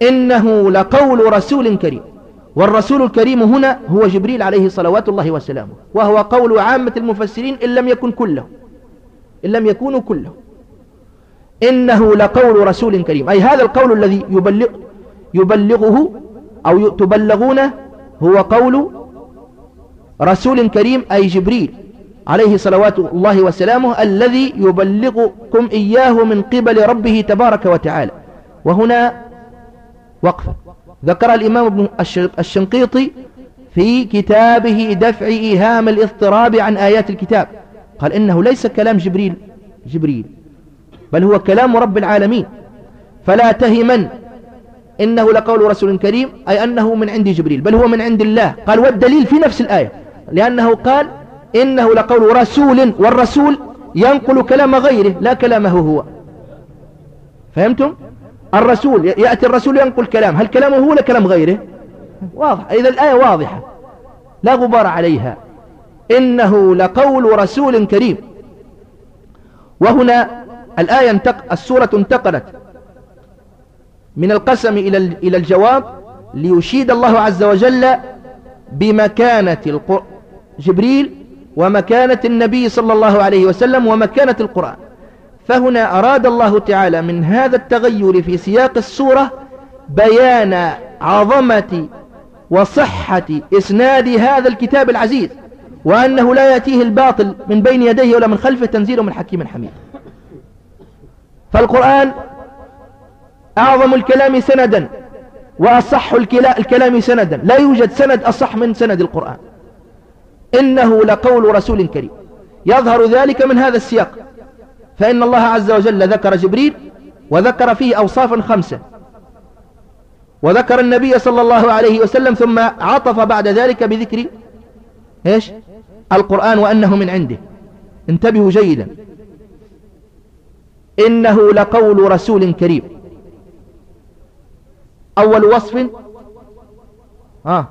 إنه لقول رسول كريم. والرسول الكريم هنا هو جبريل عليه صلوات الله وسلامه وهو قول عامة المفسرين إن لم يكن كله. إن لم يكونوا كله. إنه لقول رسول كريم. أي هذا القول الذي يبلغ يبلغه أو تبلغونه هو قول رسول كريم أي جبريل عليه صلوات الله وسلامه الذي يبلغكم إياه من قبل ربه تبارك وتعالى. وهنا وقفة ذكر الإمام ابن الشنقيطي في كتابه دفع إيهام الاضطراب عن آيات الكتاب. قال إنه ليس كلام جبريل جبريل. بل هو كلام رب العالمين. فلا تهمن إنه لقول رسول كريم أي أنه من عند جبريل بل هو من عند الله. قال والدليل في نفس الآية لأنه قال إنه لقول رسول والرسول ينقل كلام غيره لا كلامه هو. فهمتم؟ الرسول يأتي الرسول ينقل كلام هل كلامه هو ولا كلام غيره؟ واضح. إذا الآية واضحة لا غبار عليها. إنه لقول رسول كريم. وهنا الآية انتق... السورة انتقلت من القسم إلى إلى الجواب ليشيد الله عز وجل بمكانة الق... جبريل ومكانة النبي صلى الله عليه وسلم ومكانة القرآن. فهنا أراد الله تعالى من هذا التغير في سياق السورة بيان عظمة وصحة إسناد هذا الكتاب العزيز وأنه لا يأتيه الباطل من بين يديه ولا من خلفه تنزيل من حكيم حميد. فالقرآن أعظم الكلام سندا وأصح الكلام سندا. لا يوجد سند أصح من سند القرآن. إنه لقول رسول كريم. يظهر ذلك من هذا السياق. فإن الله عز وجل ذكر جبريل وذكر فيه أوصافا خمسة. وذكر النبي صلى الله عليه وسلم ثم عطف بعد ذلك بذكر إيش؟ القرآن وأنه من عنده. انتبهوا جيدا. إنه لقول رسول كريم. أول وصف آه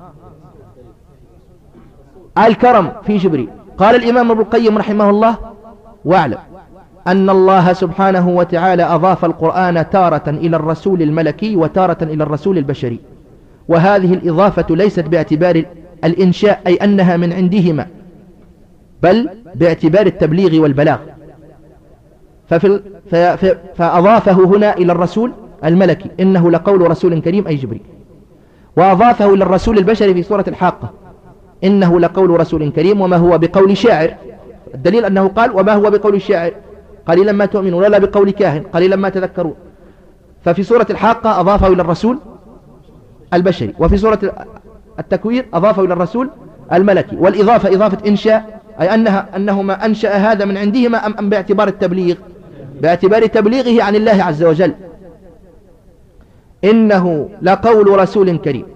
الكرم في جبريل. قال الإمام ابن القيم رحمه الله واعلم أن الله سبحانه وتعالى أضاف القرآن تارة إلى الرسول الملكي وتارة إلى الرسول البشري. وهذه الإضافة ليست باعتبار الإنشاء أي أنها من عندهما بل باعتبار التبليغ والبلاغ. ففي فأضافه هنا إلى الرسول الملكي إنه لقول رسول كريم أي جبريل. وأضافه إلى الرسول البشري في سورة الحاقة إنه لقول رسول كريم وما هو بقول شاعر. الدليل أنه قال وما هو بقول شاعر؟ قليلا ما تؤمنون ولا بقول كاهن قليلا ما تذكرون. ففي سورة الحاقة أضافه إلى الرسول البشري وفي سورة التكوير أضافه إلى الرسول الملكي. والإضافة إضافة إنشاء أي أنها أنهما أنشأ هذا من عندهما أم, أم باعتبار التبليغ؟ باعتبار تبليغه عن الله عز وجل. إنه لقول رسول كريم.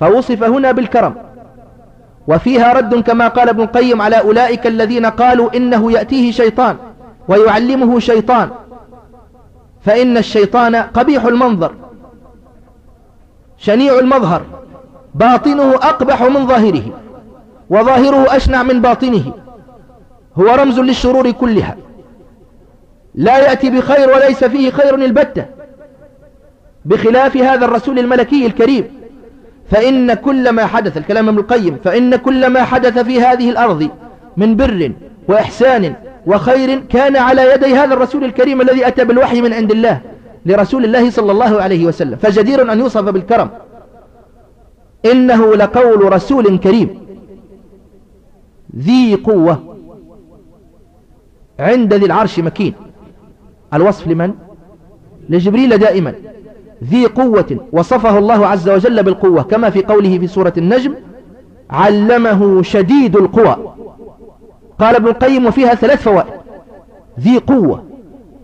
فوصف هنا بالكرم. وفيها رد كما قال ابن القيم على أولئك الذين قالوا إنه يأتيه شيطان ويعلمه شيطان. فإن الشيطان قبيح المنظر. شنيع المظهر. باطنه أقبح من ظاهره. وظاهره أشنع من باطنه. هو رمز للشرور كلها. لا يأتي بخير وليس فيه خير البتة. بخلاف هذا الرسول الملكي الكريم. فإن كل ما حدث الكلام ابن القيم فإن كل ما حدث في هذه الأرض من بر وإحسان وخير كان على يدي هذا الرسول الكريم الذي أتى بالوحي من عند الله لرسول الله صلى الله عليه وسلم. فجدير أن يوصف بالكرم. إنه لقول رسول كريم. ذي قوة. عند ذي العرش مكين. الوصف لمن؟ لجبريل دائما. ذي قوة وصفه الله عز وجل بالقوة كما في قوله في سورة النجم علمه شديد القوى. قال ابن القيم وفيها ثلاث فوائد. ذي قوة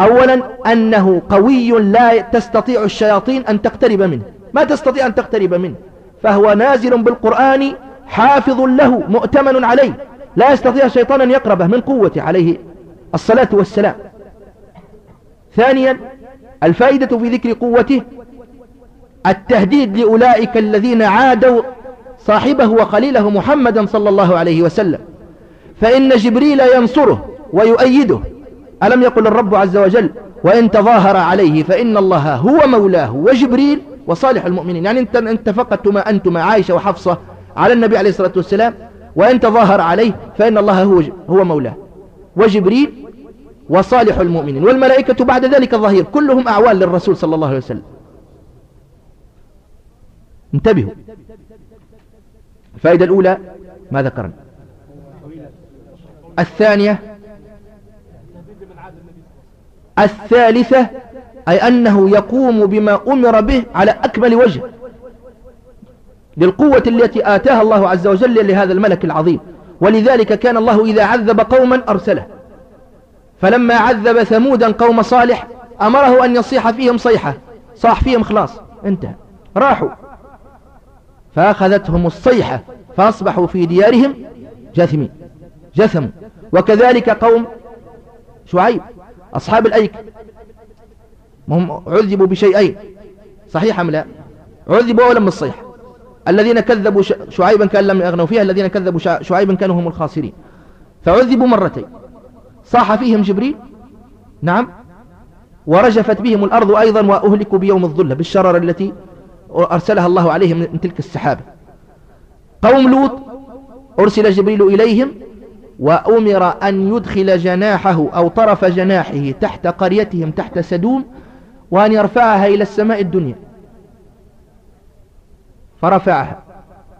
أولا أنه قوي لا تستطيع الشياطين أن تقترب منه. ما تستطيع أن تقترب منه؟ فهو نازل بالقرآن حافظ له مؤتمن عليه. لا يستطيع الشيطان أن يقربه من قوته عليه الصلاة والسلام. ثانيا الفائدة في ذكر قوته التهديد لأولئك الذين عادوا صاحبه وقليله محمدا صلى الله عليه وسلم. فإن جبريل ينصره ويؤيده. ألم يقل الرب عز وجل وإن تظاهر عليه فإن الله هو مولاه وجبريل وصالح المؤمنين. يعني انت, أنت فقدتما أنتما عائشة وحفصة على النبي عليه الصلاة والسلام وإن تظاهر عليه فإن الله هو, هو مولاه. وجبريل وصالح المؤمنين. والملائكة بعد ذلك ظهير. كلهم أعوان للرسول صلى الله عليه وسلم. انتبهوا. الفائدة الأولى ما ذكرنا. الثانية الثالثة أي أنه يقوم بما أمر به على أكمل وجه للقوة التي آتاها الله عز وجل لهذا الملك العظيم. ولذلك كان الله إذا عذب قوما أرسله. فلما عذب ثمودا قوم صالح أمره أن يصيح فيهم صيحة. صاح فيهم خلاص. انتهى. راحوا. فأخذتهم الصيحة فأصبحوا في ديارهم جاثمين. جثموا. وكذلك قوم شعيب أصحاب الأيك. هم عذبوا بشيئين. صحيح أم لا؟ عذبوا أولا بالصيحة. الذين كذبوا شعيبا كأن لم يغنوا فيها الذين كذبوا شعيبا كانوا هم الخاسرين. فعذبوا مرتين. صاح فيهم جبريل؟ نعم. ورجفت بهم الأرض أيضا وأهلكوا بيوم الظلة بالشرر التي أرسلها الله عليهم من تلك السحابة. قوم لوط أرسل جبريل إليهم وأمر أن يدخل جناحه أو طرف جناحه تحت قريتهم تحت سدوم وأن يرفعها إلى السماء الدنيا. فرفعها.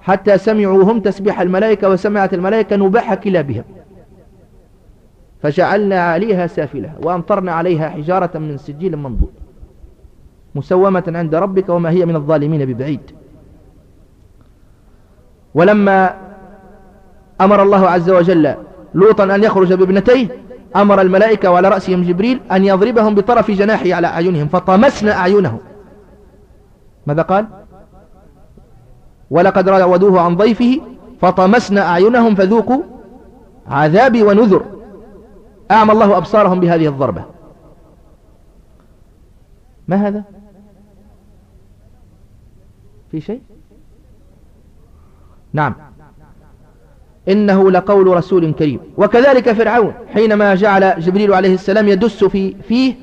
حتى سمعوا هم تسبيح الملائكة وسمعت الملائكة نباح كلابهم. فجعلنا عليها سافلها وأمطرنا عليها حجارة من سجيل منضود مسومة عند ربك وما هي من الظالمين ببعيد. ولما أمر الله عز وجل لوطا أن يخرج بابنتيه أمر الملائكة وعلى رأسهم جبريل أن يضربهم بطرف جناحه على أعينهم فطمسنا أعينهم. ماذا قال؟ ولقد راودوه عن ضيفه فطمسنا أعينهم فذوقوا عذابي ونذر. أعمى الله أبصارهم بهذه الضربة. ما هذا؟ في شيء؟ نعم. إنه لقول رسول كريم. وكذلك فرعون حينما جعل جبريل عليه السلام يدس في فيه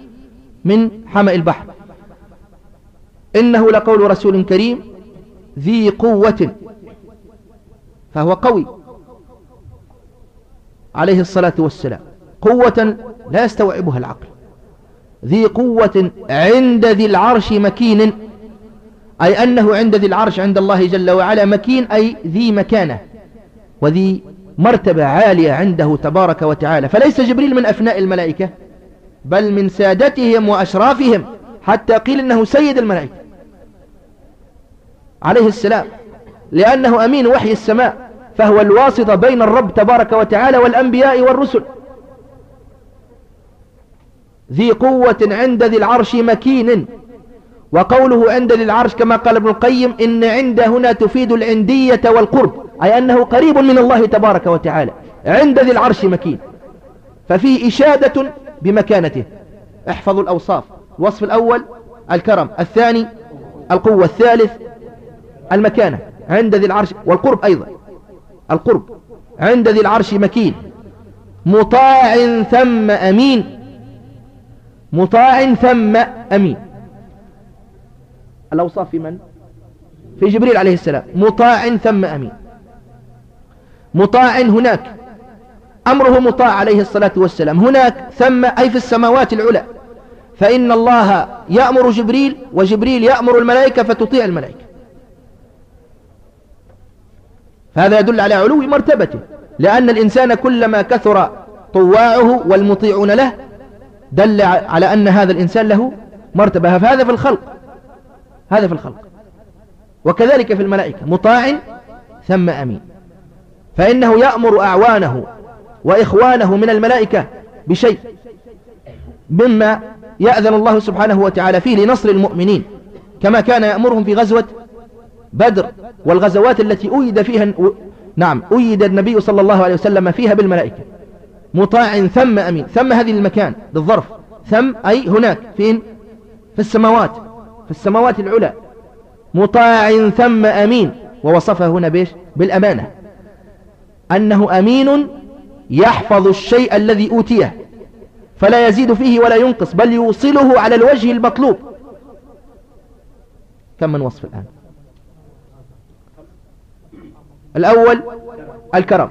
من حمأ البحر. إنه لقول رسول كريم ذي قوة. فهو قوي. عليه الصلاة والسلام. قوة لا يستوعبها العقل. ذي قوة عند ذي العرش مكين. أي أنه عند ذي العرش عند الله جل وعلا مكين أي ذي مكانة. وذي مرتبة عالية عنده تبارك وتعالى. فليس جبريل من أفناء الملائكة بل من سادتهم وأشرافهم حتى قيل إنه سيد الملائكة. عليه السلام. لأنه أمين وحي السماء فهو الواسطة بين الرب تبارك وتعالى والأنبياء والرسل. ذي قوة عند ذي العرش مكين. وقوله عند ذي العرش كما قال ابن القيم إن عند هنا تفيد العندية والقرب أي أنه قريب من الله تبارك وتعالى. عند ذي العرش مكين. ففيه إشادة بمكانته. احفظوا الأوصاف. الوصف الأول الكرم. الثاني القوة. الثالث المكانة. عند ذي العرش والقرب أيضا. القرب. عند ذي العرش مكين. مطاع ثم أمين. مطاع ثم أمين. الأوصاف في من؟ في جبريل عليه السلام. مطاع ثم أمين. مطاع هناك. أمره مطاع عليه الصلاة والسلام. هناك ثم أي في السماوات العلى. فإن الله يأمر جبريل وجبريل يأمر الملائكة فتطيع الملائكة. فهذا يدل على علو مرتبته لأن الإنسان كلما كثر طواعه والمطيعون له دل على أن هذا الإنسان له مرتبة فهذا في الخلق هذا في الخلق. وكذلك في الملائكة مطاع ثم أمين. فإنه يأمر أعوانه وإخوانه من الملائكة بشيء مما يأذن الله سبحانه وتعالى فيه لنصر المؤمنين كما كان يأمرهم في غزوة بدر والغزوات التي أيد فيها نعم أيد النبي صلى الله عليه وسلم فيها بالملائكة. مطاع ثم أمين. ثم هذه المكان بالظرف. ثم أي هناك. فين؟ في السماوات. في السماوات العلى. مطاع ثم أمين. ووصفه هنا بيش بالأمانة. أنه أمين يحفظ الشيء الذي أوتيه. فلا يزيد فيه ولا ينقص بل يوصله على الوجه المطلوب. كم من وصف الآن؟ الأول الكرم.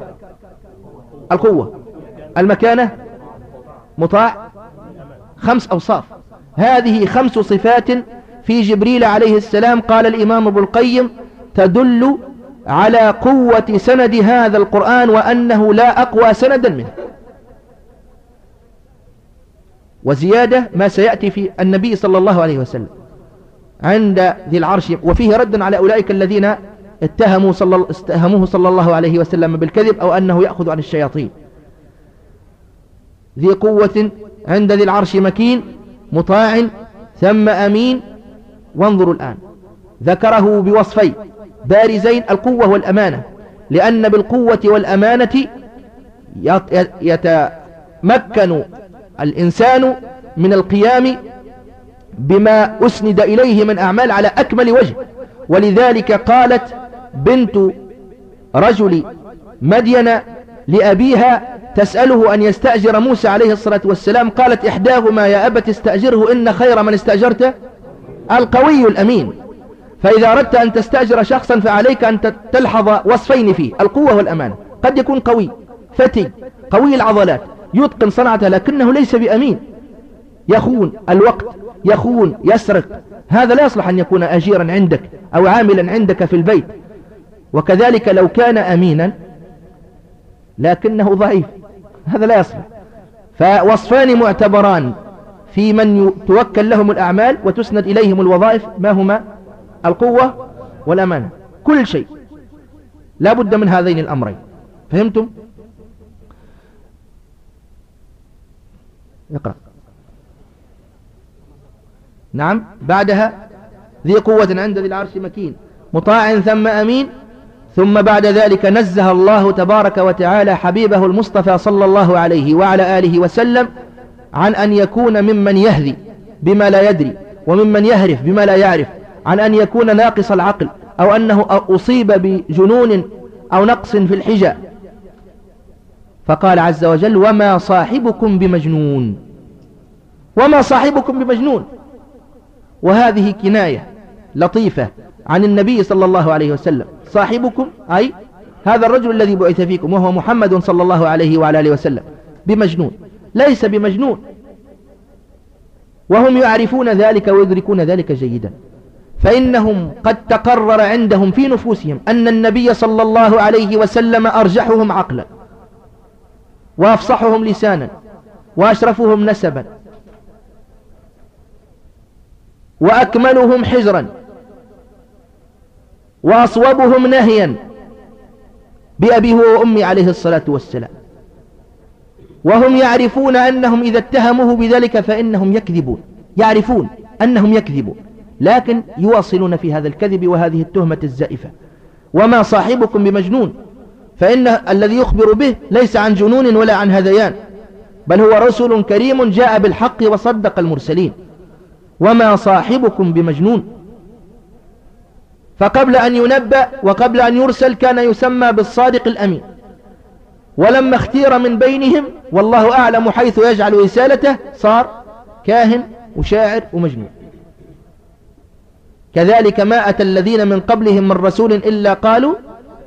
القوة. المكانة؟ مطاع؟ خمس أوصاف. هذه خمس صفات في جبريل عليه السلام قال الإمام ابو القيم تدل على قوة سند هذا القرآن وأنه لا أقوى سندا منه. وزيادة ما سيأتي في النبي صلى الله عليه وسلم. عند ذي العرش وفيه رد على أولئك الذين اتهموا صلى اتهموه صلى الله عليه وسلم بالكذب أو أنه يأخذ عن الشياطين. ذي قوة عند ذي العرش مكين مطاع ثم أمين. وانظروا الآن. ذكره بوصفين بارزين القوة والأمانة لأن بالقوة والأمانة يتمكن الإنسان من القيام بما أسند إليه من أعمال على أكمل وجه. ولذلك قالت بنت رجل مدين لأبيها تسأله أن يستأجر موسى عليه الصلاة والسلام. قالت إحداهما يا أبت استأجره إن خير من استأجرته. القوي الأمين. فإذا أردت أن تستأجر شخصا فعليك أن تلحظ وصفين فيه. القوة والأمان. قد يكون قوي فتي قوي العضلات يتقن صنعته لكنه ليس بأمين. يخون الوقت يخون يسرق. هذا لا يصلح أن يكون أجيرا عندك أو عاملا عندك في البيت. وكذلك لو كان أمينا لكنه ضعيف. هذا لا يصلح. فوصفان معتبران في من توكل لهم الأعمال وتسند إليهم الوظائف ما هما؟ القوة والأمانة. كل شيء. لا بد من هذين الأمرين. فهمتم؟ اقرأ. نعم. بعدها ذي قوة عند ذي العرش مكين. مطاع ثم أمين. ثم بعد ذلك نزه الله تبارك وتعالى حبيبه المصطفى صلى الله عليه وعلى آله وسلم عن أن يكون ممن يهذي بما لا يدري وممن يهرف بما لا يعرف عن أن يكون ناقص العقل أو أنه أصيب بجنون أو نقص في الحجة فقال عز وجل وما صاحبكم بمجنون. وما صاحبكم بمجنون. وهذه كناية لطيفة عن النبي صلى الله عليه وسلم. صاحبكم أي هذا الرجل الذي بعث فيكم وهو محمد صلى الله عليه وعلى آله وسلم. بمجنون. ليس بمجنون. وهم يعرفون ذلك ويدركون ذلك جيدا. فإنهم قد تقرر عندهم في نفوسهم أن النبي صلى الله عليه وسلم أرجحهم عقلا. وأفصحهم لسانا. وأشرفهم نسبا. وأكملهم حجرا. وأصوبهم نهيا بأبي هو وأمي عليه الصلاة والسلام. وهم يعرفون أنهم إذا اتهموه بذلك فإنهم يكذبون. يعرفون أنهم يكذبون. لكن يواصلون في هذا الكذب وهذه التهمة الزائفة. وما صاحبكم بمجنون. فإن الذي يخبر به ليس عن جنون ولا عن هذيان. بل هو رسول كريم جاء بالحق وصدق المرسلين. وما صاحبكم بمجنون. فقبل أن ينبأ وقبل أن يرسل كان يسمى بالصادق الأمين. ولما اختير من بينهم والله أعلم حيث يجعل رسالته صار كاهن وشاعر ومجنون. كذلك ما أتى الذين من قبلهم من رسول إلا قالوا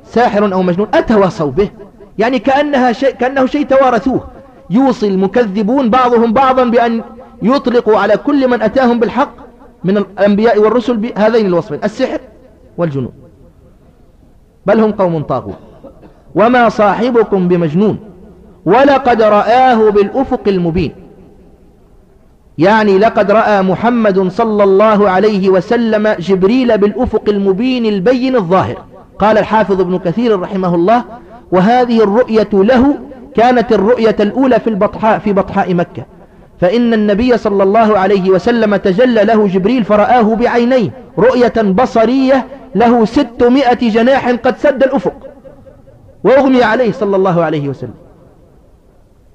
ساحر أو مجنون. أتواصوا به. يعني كأنها شيء كأنه شيء توارثوه. يوصي المكذبون بعضهم بعضا بأن يطلقوا على كل من أتاهم بالحق من الأنبياء والرسل بهذين الوصفين. السحر والجنون بل هم قوم طاغون وما صاحبكم بمجنون. ولقد رآه بالأفق المبين. يعني لقد رأى محمد صلى الله عليه وسلم جبريل بالأفق المبين البين الظاهر. قال الحافظ ابن كثير رحمه الله وهذه الرؤية له كانت الرؤية الأولى في البطحاء في بطحاء مكة. فإن النبي صلى الله عليه وسلم تجلى له جبريل فرآه بعينيه رؤية بصرية له ستمائة جناح قد سد الأفق. وأغمي عليه صلى الله عليه وسلم.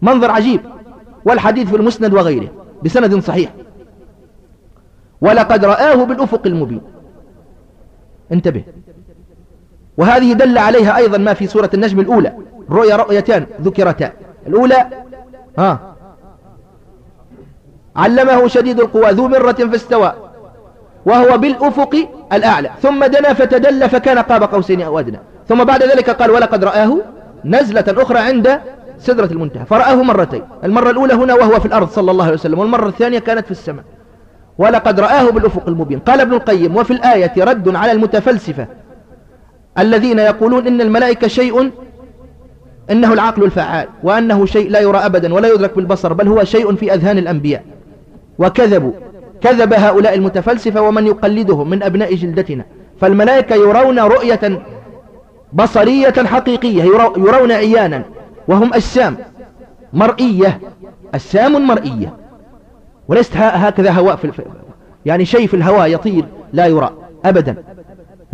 منظر عجيب. والحديث في المسند وغيره. بسند صحيح. ولقد رآه بالأفق المبين. انتبه. وهذه دل عليها أيضا ما في سورة النجم الأولى. رؤيا رؤيتان ذكرتا. الأولى ها علمه شديد القوى ذو مرة فاستوى. وهو بالأفق الأعلى. ثم دنا فتدل فكان قاب قوسين أو أدنى. ثم بعد ذلك قال ولقد رآه نزلة أخرى عند سدرة المنتهى. فرآه مرتين. المرة الأولى هنا وهو في الأرض صلى الله عليه وسلم والمرة الثانية كانت في السماء. ولقد رآه بالأفق المبين. قال ابن القيم وفي الآية رد على المتفلسفة الذين يقولون إن الملائكة شيء إنه العقل الفعال وأنه شيء لا يرى أبدا ولا يدرك بالبصر بل هو شيء في أذهان الأنبياء. وكذبوا كذب هؤلاء المتفلسفة ومن يقلدهم من أبناء جلدتنا. فالملائكة يرون رؤية بصرية حقيقية يرون عيانا وهم أجسام مرئية أجسام مرئية. وليست هكذا هواء في يعني شيء في الهواء يطير لا يرى أبدا.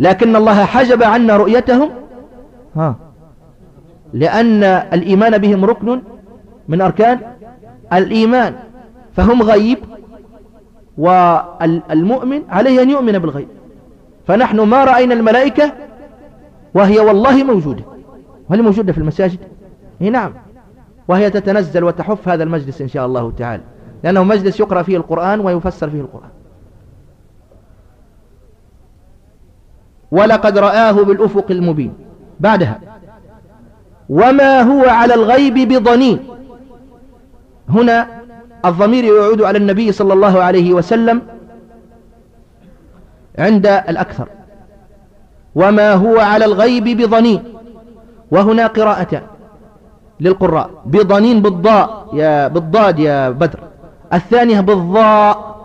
لكن الله حجب عنا رؤيتهم ها لأن الإيمان بهم ركن من أركان الإيمان. فهم غيب والمؤمن عليه أن يؤمن بالغيب. فنحن ما رأينا الملائكة وهي والله موجودة. وهل موجودة في المساجد؟ هي نعم. وهي تتنزل وتحف هذا المجلس إن شاء الله تعالى. لأنه مجلس يقرأ فيه القرآن ويفسر فيه القرآن. ولقد رآه بالأفق المبين. بعدها. وما هو على الغيب بضنين. هنا الضمير يعود على النبي صلى الله عليه وسلم عند الأكثر. وما هو على الغيب بضنين. وهنا قراءتان للقراء. بضنين بالضاء يا بالضاد يا بدر. الثانية بالضاء.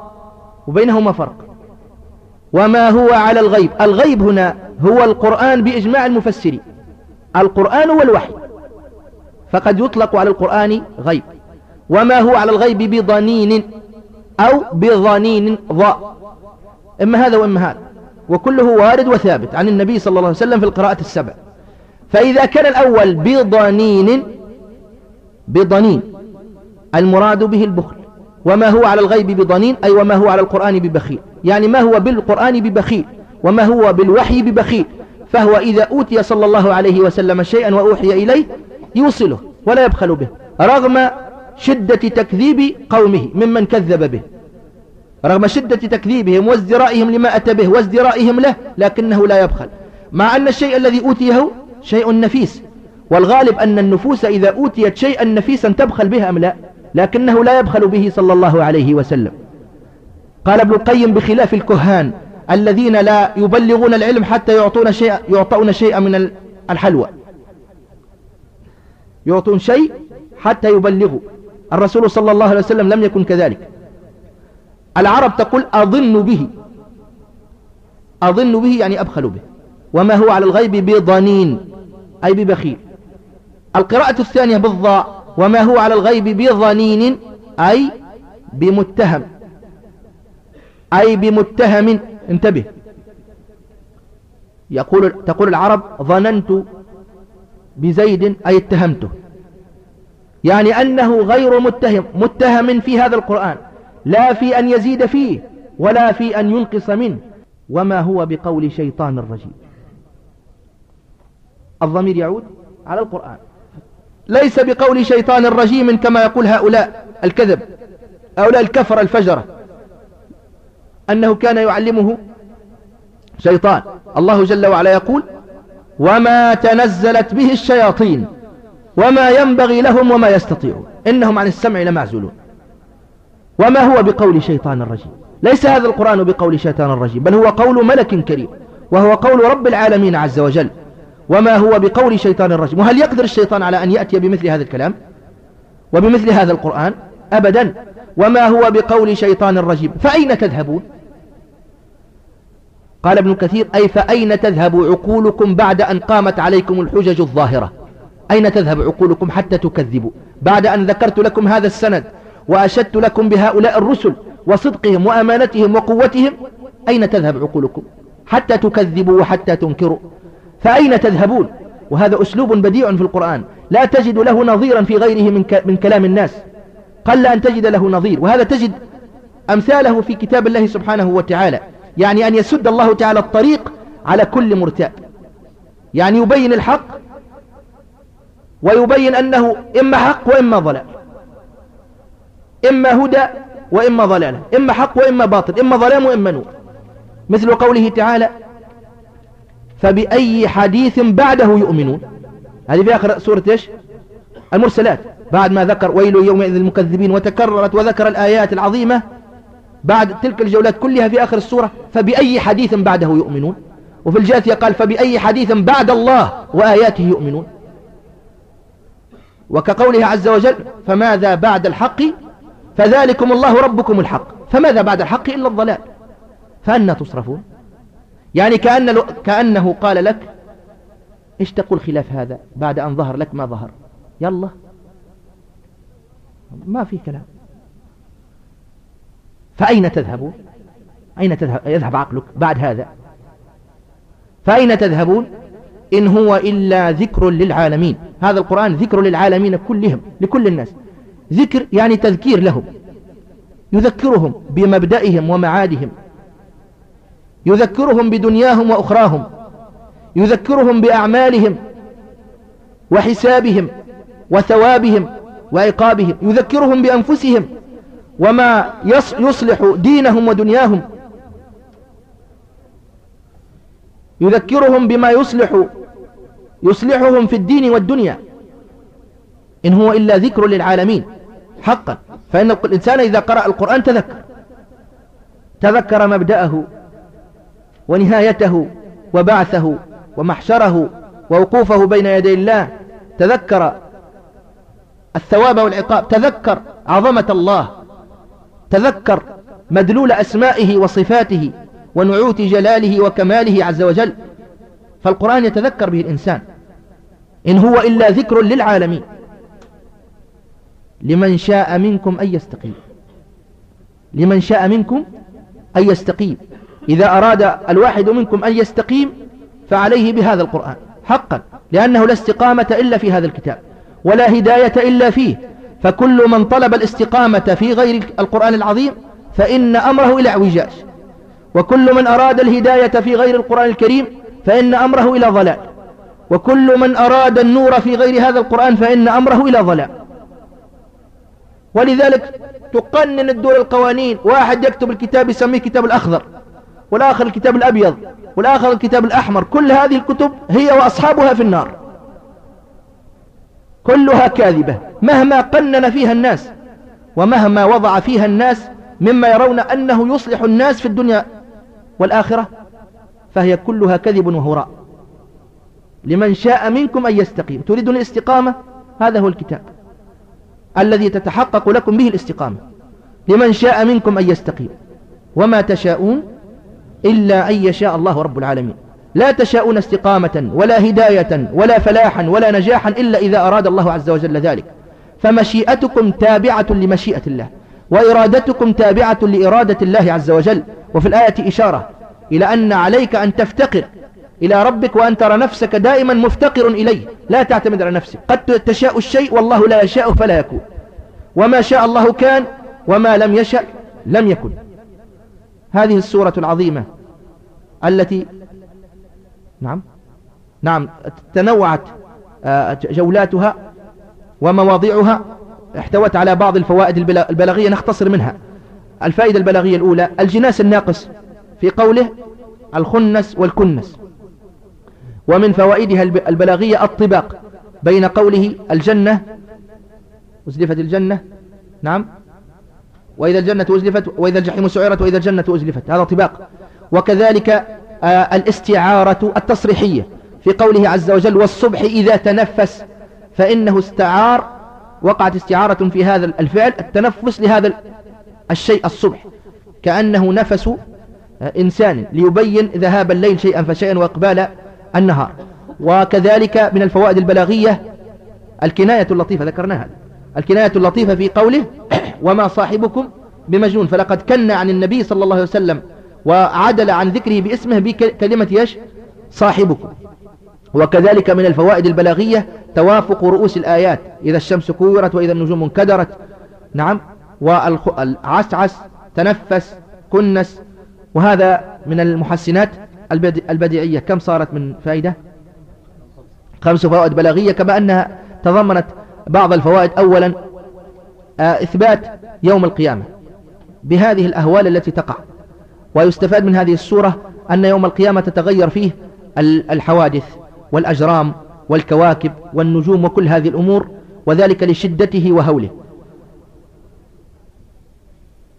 وبينهما فرق. وما هو على الغيب. الغيب هنا هو القرآن بإجماع المفسرين. القرآن والوحي. فقد يطلق على القرآن غيب. وما هو على الغيب بضنين أو بضنين ضاء إما هذا وإما هذا. وكله وارد وثابت عن النبي صلى الله عليه وسلم في القراءة السبع. فإذا كان الأول بضنين بضنين المراد به البخل. وما هو على الغيب بضنين أي وما هو على القرآن ببخيل. يعني ما هو بالقرآن ببخيل وما هو بالوحي ببخيل. فهو إذا أوتي صلى الله عليه وسلم شيئا وأوحي إليه يوصله ولا يبخل به. رغم شدة تكذيب قومه ممن كذب به. رغم شدة تكذيبهم وازدرائهم لما أتى به وازدرائهم له لكنه لا يبخل. مع أن الشيء الذي أوتيه شيء نفيس والغالب أن النفوس إذا أوتيت شيئا نفيسا تبخل به أم لا؟ لكنه لا يبخل به صلى الله عليه وسلم. قال ابن القيم بخلاف الكهان الذين لا يبلغون العلم حتى يعطون شيء يعطون شيئا من الحلوى. يعطون شيء حتى يبلغوا. الرسول صلى الله عليه وسلم لم يكن كذلك. العرب تقول أظن به. أظن به يعني أبخل به. وما هو على الغيب بضنين أي ببخيل. القراءة الثانية بالضاء. وما هو على الغيب بظنين أي بمتهم. أي بمتهم. انتبه. يقول تقول العرب ظننت بزيد أي اتهمته. يعني أنه غير متهم متهم في هذا القرآن. لا في أن يزيد فيه ولا في أن ينقص منه. وما هو بقول شيطان الرجيم. الضمير يعود على القرآن. ليس بقول شيطان رجيم كما يقول هؤلاء الكذب هؤلاء الكفر الفجرة أنه كان يعلمه شيطان. الله جل وعلا يقول وما تنزلت به الشياطين وما ينبغي لهم وما يستطيعون. إنهم عن السمع لمعزولون. وما هو بقول شيطان الرجيم؟ ليس هذا القرآن بقول شيطان الرجيم بل هو قول ملك كريم وهو قول رب العالمين عز وجل. وما هو بقول شيطان الرجيم؟ وهل يقدر الشيطان على أن يأتي بمثل هذا الكلام؟ وبمثل هذا القرآن؟ أبدا. وما هو بقول شيطان الرجيم؟ فأين تذهبون؟ قال ابن كثير أي فأين تذهب عقولكم بعد أن قامت عليكم الحجج الظاهرة؟ أين تذهب عقولكم حتى تكذبوا؟ بعد أن ذكرت لكم هذا السند وأشدت لكم بهؤلاء الرسل وصدقهم وأمانتهم وقوتهم أين تذهب عقولكم؟ حتى تكذبوا وحتى تنكروا. فأين تذهبون؟ وهذا أسلوب بديع في القرآن. لا تجد له نظيرا في غيره من, من كلام الناس. قل أن تجد له نظير. وهذا تجد أمثاله في كتاب الله سبحانه وتعالى. يعني أن يسد الله تعالى الطريق على كل مرتاب. يعني يبين الحق ويبين أنه إما حق وإما ضلال. إما هدى وإما ضلال. إما حق وإما باطل. إما ظلام وإما نور. مثل قوله تعالى فبأي حديث بعده يؤمنون. هذه في آخر سورة إيش؟ المرسلات. بعد ما ذكر ويل يومئذ المكذبين وتكررت وذكر الآيات العظيمة بعد تلك الجولات كلها في آخر السورة فبأي حديث بعده يؤمنون. وفي الجاثية قال فبأي حديث بعد الله وآياته يؤمنون. وكقوله عز وجل فماذا بعد الحق؟ فذلكم الله ربكم الحق. فماذا بعد الحق إلا الضلال؟ فأنا تصرفون؟ يعني كأن كأنه قال لك إيش تقول خلاف هذا؟ بعد أن ظهر لك ما ظهر. يلا. ما في كلام. فأين تذهبون أين تذهب؟ يذهب عقلك بعد هذا. فأين تذهبون؟ إن هو إلا ذكر للعالمين. هذا القرآن ذكر للعالمين كلهم لكل الناس. ذكر يعني تذكير لهم يذكرهم بمبدئهم ومعادهم يذكرهم بدنياهم وأخراهم يذكرهم بأعمالهم وحسابهم وثوابهم وعقابهم يذكرهم بأنفسهم وما يصلح دينهم ودنياهم يذكرهم بما يصلح يصلحهم في الدين والدنيا. إن هو إلا ذكر للعالمين. حقا. فإن الإنسان إذا قرأ القرآن تذكر. تذكر مبدأه ونهايته وبعثه ومحشره ووقوفه بين يدي الله. تذكر الثواب والعقاب. تذكر عظمة الله. تذكر مدلول أسمائه وصفاته ونعوت جلاله وكماله عز وجل. فالقرآن يتذكر به الإنسان. إن هو إلا ذكر للعالمين. لمن شاء منكم أن يستقيم. لمن شاء منكم أن يستقيم. إذا أراد الواحد منكم أن يستقيم فعليه بهذا القرآن. حقا لأنه لا استقامة إلا في هذا الكتاب ولا هداية إلا فيه. فكل من طلب الاستقامة في غير القرآن العظيم فإن أمره إلى اعوجاج. وكل من أراد الهداية في غير القرآن الكريم فإن أمره إلى ضلال. وكل من أراد النور في غير هذا القرآن فإن أمره إلى ظلام ولذلك تقنن الدول القوانين. واحد يكتب الكتاب يسميه كتاب الأخضر والآخر الكتاب الأبيض والآخر الكتاب الأحمر. كل هذه الكتب هي وأصحابها في النار. كلها كاذبة. مهما قنن فيها الناس ومهما وضع فيها الناس مما يرون أنه يصلح الناس في الدنيا والآخرة فهي كلها كذب وهراء. لمن شاء منكم أن يستقيم. تريدون الاستقامة؟ هذا هو الكتاب الذي تتحقق لكم به الاستقامة. لمن شاء منكم أن يستقيم. وما تشاءون إلا أن يشاء الله رب العالمين. لا تشاءون استقامة ولا هداية ولا فلاحا ولا نجاحا إلا إذا أراد الله عز وجل ذلك. فمشيئتكم تابعة لمشيئة الله وإرادتكم تابعة لإرادة الله عز وجل. وفي الآية إشارة إلى أن عليك أن تفتقر إلى ربك وأن ترى نفسك دائما مفتقر إليه. لا تعتمد على نفسك. قد تشاء الشيء والله لا يشاء فلا يكون. وما شاء الله كان وما لم يشأ لم يكن. هذه السورة العظيمة التي نعم. نعم. تنوعت آه، جولاتها ومواضيعها احتوت على بعض الفوائد البلاغية. نختصر منها. الفائدة البلاغية الأولى الجناس الناقص في قوله الخنس والكنس. ومن فوائدها البلاغية الطباق بين قوله الجنة أزلفت الجنة نعم وإذا الجنة أزلفت وإذا الجحيم سعرت وإذا الجنة أزلفت هذا طباق. وكذلك آه الاستعارة التصريحية في قوله عز وجل والصبح إذا تنفس فإنه استعار وقعت استعارة في هذا الفعل التنفس لهذا الشيء الصبح. كأنه نفس آه، إنسان ليبين ذهاب الليل شيئا فشيئا وإقبال النهار. وكذلك من الفوائد البلاغية الكناية اللطيفة ذكرناها. الكناية اللطيفة في قوله وما صاحبكم بمجنون. فلقد كن عن النبي صلى الله عليه وسلم وعدل عن ذكره باسمه بكلمة يش صاحبكم. وكذلك من الفوائد البلاغية توافق رؤوس الآيات. إذا الشمس كورت وإذا النجوم انكدرت. نعم. والعسعس تنفس كنس. وهذا من المحسنات. البديعية. كم صارت من فائدة؟ خمس فوائد بلاغية كما أنها تضمنت بعض الفوائد. أولا آه، إثبات يوم القيامة بهذه الأهوال التي تقع. ويستفاد من هذه السورة أن يوم القيامة تتغير فيه الحوادث والأجرام والكواكب والنجوم وكل هذه الأمور وذلك لشدته وهوله.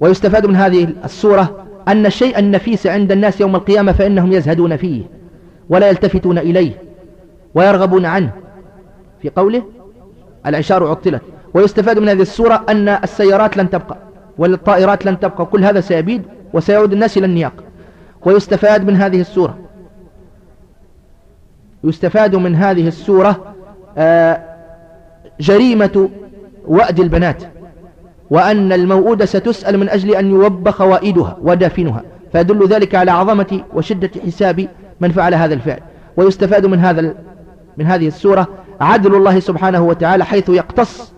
ويستفاد من هذه السورة أن الشيء النفيس عند الناس يوم القيامة فإنهم يزهدون فيه ولا يلتفتون إليه ويرغبون عنه. في قوله العشار عطلت. ويستفاد من هذه السورة أن السيارات لن تبقى والطائرات لن تبقى. كل هذا سيبيد وسيعود الناس إلى النياق. ويستفاد من هذه السورة. يستفاد من هذه السورة آه، جريمة وأد البنات. وأن الموؤودة ستسأل من أجل أن يوبخ وائدها ودافنها فيدل ذلك على عظمة وشدة حساب من فعل هذا الفعل. ويستفاد من هذا من هذه السورة عدل الله سبحانه وتعالى حيث يقتص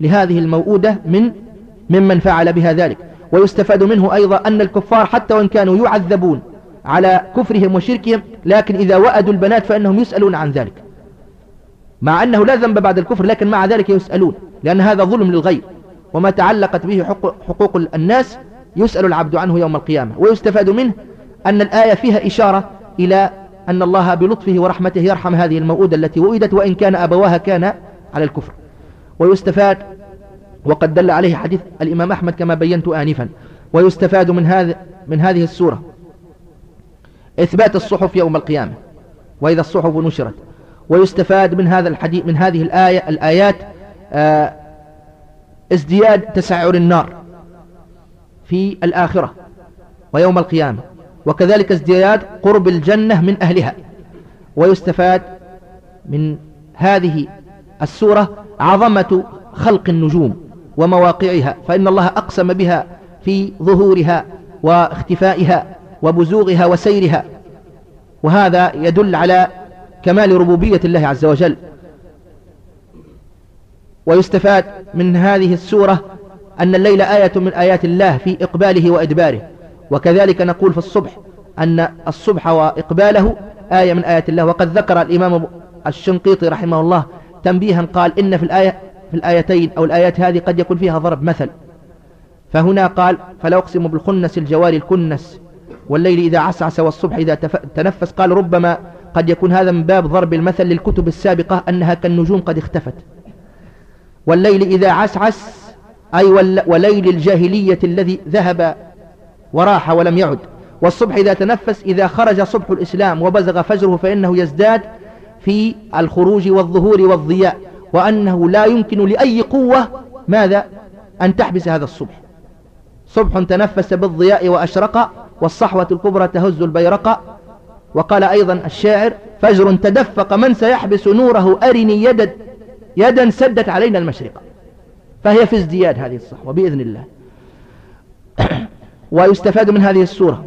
لهذه الموؤودة من ممن فعل بها ذلك. ويستفاد منه أيضا أن الكفار حتى وإن كانوا يعذبون على كفرهم وشركهم لكن إذا وأدوا البنات فإنهم يسألون عن ذلك. مع أنه لا ذنب بعد الكفر لكن مع ذلك يسألون لأن هذا ظلم للغير وما تعلقت به حقوق الناس يسأل العبد عنه يوم القيامة. ويستفاد منه أن الآية فيها إشارة إلى أن الله بلطفه ورحمته يرحم هذه الموؤودة التي وئدت وإن كان أبواها كان على الكفر. ويستفاد وقد دل عليه حديث الإمام أحمد كما بينت آنفا. ويستفاد من هذا من هذه السورة. إثبات الصحف يوم القيامة. وإذا الصحف نشرت. ويستفاد من هذا الحديث من هذه الآية الآيات آه ازدياد تسعر النار في الآخرة ويوم القيامة وكذلك ازدياد قرب الجنة من أهلها ويستفاد من هذه السورة عظمة خلق النجوم ومواقعها فإن الله أقسم بها في ظهورها واختفائها وبزوغها وسيرها وهذا يدل على كمال ربوبية الله عز وجل. ويستفاد من هذه السورة أن الليل آية من آيات الله في إقباله وإدباره. وكذلك نقول في الصبح أن الصبح وإقباله آية من آيات الله. وقد ذكر الإمام الشنقيطي رحمه الله تنبيها قال إن في الآية في الآيتين أو الآيات هذه قد يكون فيها ضرب مثل. فهنا قال فلا أقسم بالخنس الجوار الكنس والليل إذا عسعس والصبح إذا تنفس. قال ربما قد يكون هذا من باب ضرب المثل للكتب السابقة أنها كالنجوم قد اختفت. والليل إذا عسعس أي وليل الجاهلية الذي ذهب وراح ولم يعد. والصبح إذا تنفس إذا خرج صبح الإسلام وبزغ فجره فإنه يزداد في الخروج والظهور والضياء وأنه لا يمكن لأي قوة ماذا؟ أن تحبس هذا الصبح. صبح تنفس بالضياء وأشرق والصحوة الكبرى تهز البيرق. وقال أيضا الشاعر فجر تدفق من سيحبس نوره أرني يدا, يدا سدت علينا المشرق. فهي في ازدياد هذه الصحوة بإذن الله. ويستفاد من هذه السورة.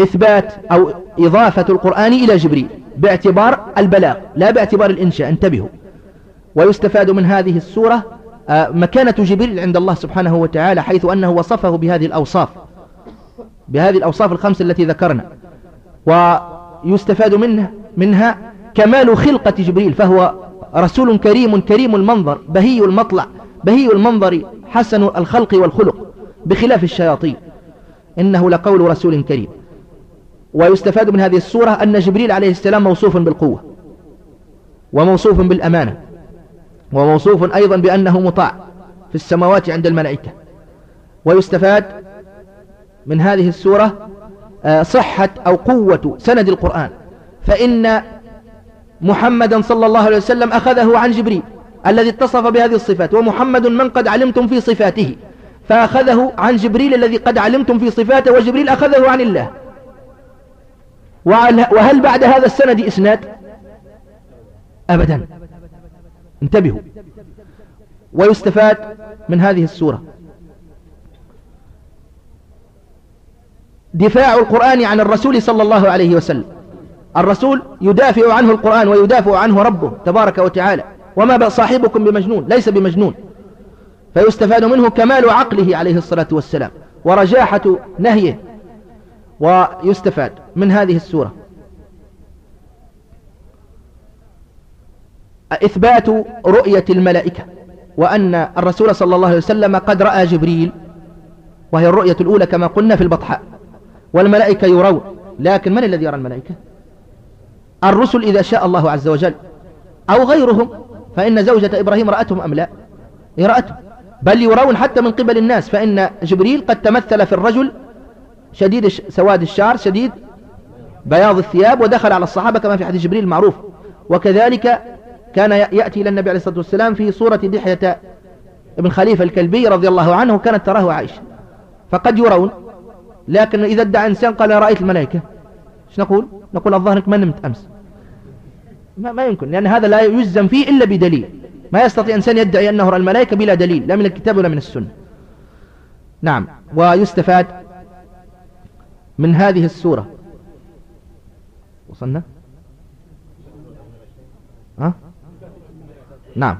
إثبات أو إضافة القرآن إلى جبريل باعتبار البلاغ لا باعتبار الإنشاء انتبهوا. ويستفاد من هذه السورة آه، مكانة جبريل عند الله سبحانه وتعالى حيث أنه وصفه بهذه الأوصاف بهذه الأوصاف الخمس التي ذكرنا. ويستفاد منها, منها كمال خلقة جبريل فهو رسول كريم كريم المنظر بهي المطلع بهي المنظر حسن الخلق والخلق بخلاف الشياطين. إنه لقول رسول كريم. ويستفاد من هذه السورة أن جبريل عليه السلام موصوف بالقوة وموصوف بالأمانة وموصوف أيضا بأنه مطاع في السماوات عند الملائكة. ويستفاد من هذه السورة آه، صحة أو قوة سند القرآن. فإن محمدا صلى الله عليه وسلم أخذه عن جبريل الذي اتصف بهذه الصفات ومحمد من قد علمتم في صفاته فأخذه عن جبريل الذي قد علمتم في صفاته وجبريل أخذه عن الله. وهل بعد هذا السند إسناد؟ أبدا. انتبهوا. ويستفاد من هذه السورة. دفاع القرآن عن الرسول صلى الله عليه وسلم. الرسول يدافع عنه القرآن ويدافع عنه ربه تبارك وتعالى. وما صاحبكم بمجنون ليس بمجنون. فيستفاد منه كمال عقله عليه الصلاة والسلام ورجاحة نهيه. ويستفاد من هذه السورة. إثبات رؤية الملائكة وأن الرسول صلى الله عليه وسلم قد رأى جبريل وهي الرؤية الأولى كما قلنا في البطحاء. والملائكة يرون لكن من الذي يرى الملائكة؟ الرسل إذا شاء الله عز وجل أو غيرهم فإن زوجة إبراهيم رأتهم أم لا؟ رأتهم بل يرون حتى من قبل الناس فإن جبريل قد تمثل في الرجل شديد سواد الشعر شديد بياض الثياب ودخل على الصحابة كما في حديث جبريل المعروف. وكذلك كان يأتي إلى النبي عليه الصلاة والسلام في صورة دحية ابن خليفة الكلبي رضي الله عنه كانت تراه عائشة فقد يرون لكن إذا ادعى إنسان قال رأيت الملائكة. إيش نقول؟ نقول الظاهر ما نمت أمس. ما, ما يمكن لأن هذا لا يجزم فيه إلا بدليل. ما يستطيع إنسان يدعي أنه رأى الملائكة بلا دليل لا من الكتاب ولا من السنة. نعم ويستفاد من هذه السورة. وصلنا؟ ها؟ نعم.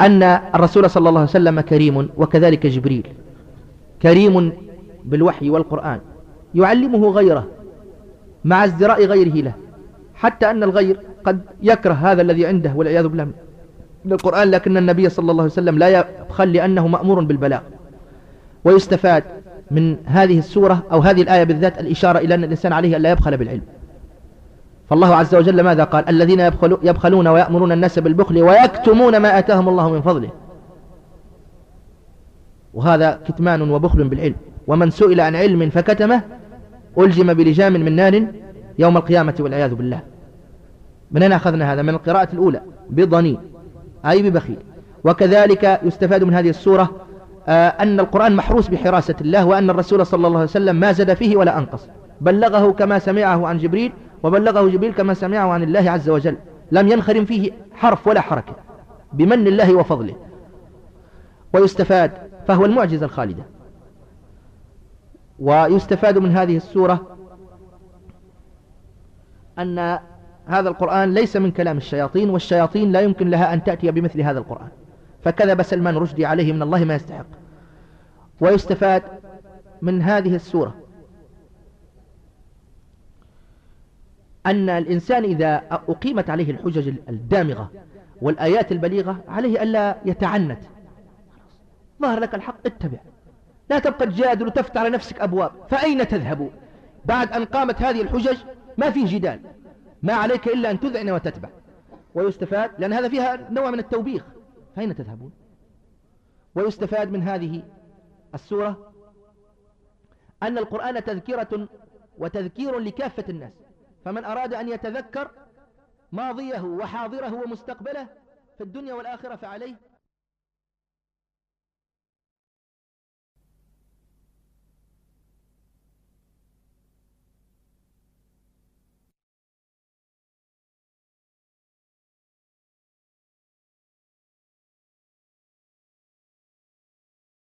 أن الرسول صلى الله عليه وسلم كريم وكذلك جبريل. كريم بالوحي والقرآن. يعلمه غيره. مع ازدراء غيره له حتى أن الغير قد يكره هذا الذي عنده والعياذ بالله من القرآن لكن النبي صلى الله عليه وسلم لا يبخل لأنه مأمور بالبلاغ ويستفاد من هذه السورة أو هذه الآية بالذات الإشارة إلى أن الإنسان عليه أن لا يبخل بالعلم. فالله عز وجل ماذا قال؟ الذين يبخلون ويأمرون الناس بالبخل ويكتمون ما آتاهم الله من فضله. وهذا كتمان وبخل بالعلم. ومن سئل عن علم فكتمه ألجم بلجام من نار يوم القيامة والعياذ بالله. من أين أخذنا هذا؟ من القراءة الأولى بضني أي ببخيل. وكذلك يستفاد من هذه السورة آه، أن القرآن محروس بحراسة الله وأن الرسول صلى الله عليه وسلم ما زاد فيه ولا أنقص. بلغه كما سمعه عن جبريل وبلغه جبريل كما سمعه عن الله عز وجل. لم ينخرم فيه حرف ولا حركة بمن الله وفضله. ويستفاد فهو المعجزة الخالدة. ويستفاد من هذه السورة أن هذا القرآن ليس من كلام الشياطين والشياطين لا يمكن لها أن تأتي بمثل هذا القرآن. فكذب سلمان رشدي عليه من الله ما يستحق. ويستفاد من هذه السورة أن الإنسان إذا أقيمت عليه الحجج الدامغة والآيات البليغة عليه ألا يتعنت. ظهر لك الحق اتبع. لا تبقى تجادل وتفتح على نفسك أبواب. فأين تذهب؟ بعد أن قامت هذه الحجج ما فيه جدال ما عليك إلا أن تذعن وتتبع. ويستفاد لأن هذا فيها نوع من التوبيخ. فأين تذهبون؟ ويستفاد من هذه السورة أن القرآن تذكرة وتذكير لكافة الناس. فمن أراد أن يتذكر ماضيه وحاضره ومستقبله في الدنيا والآخرة فعليه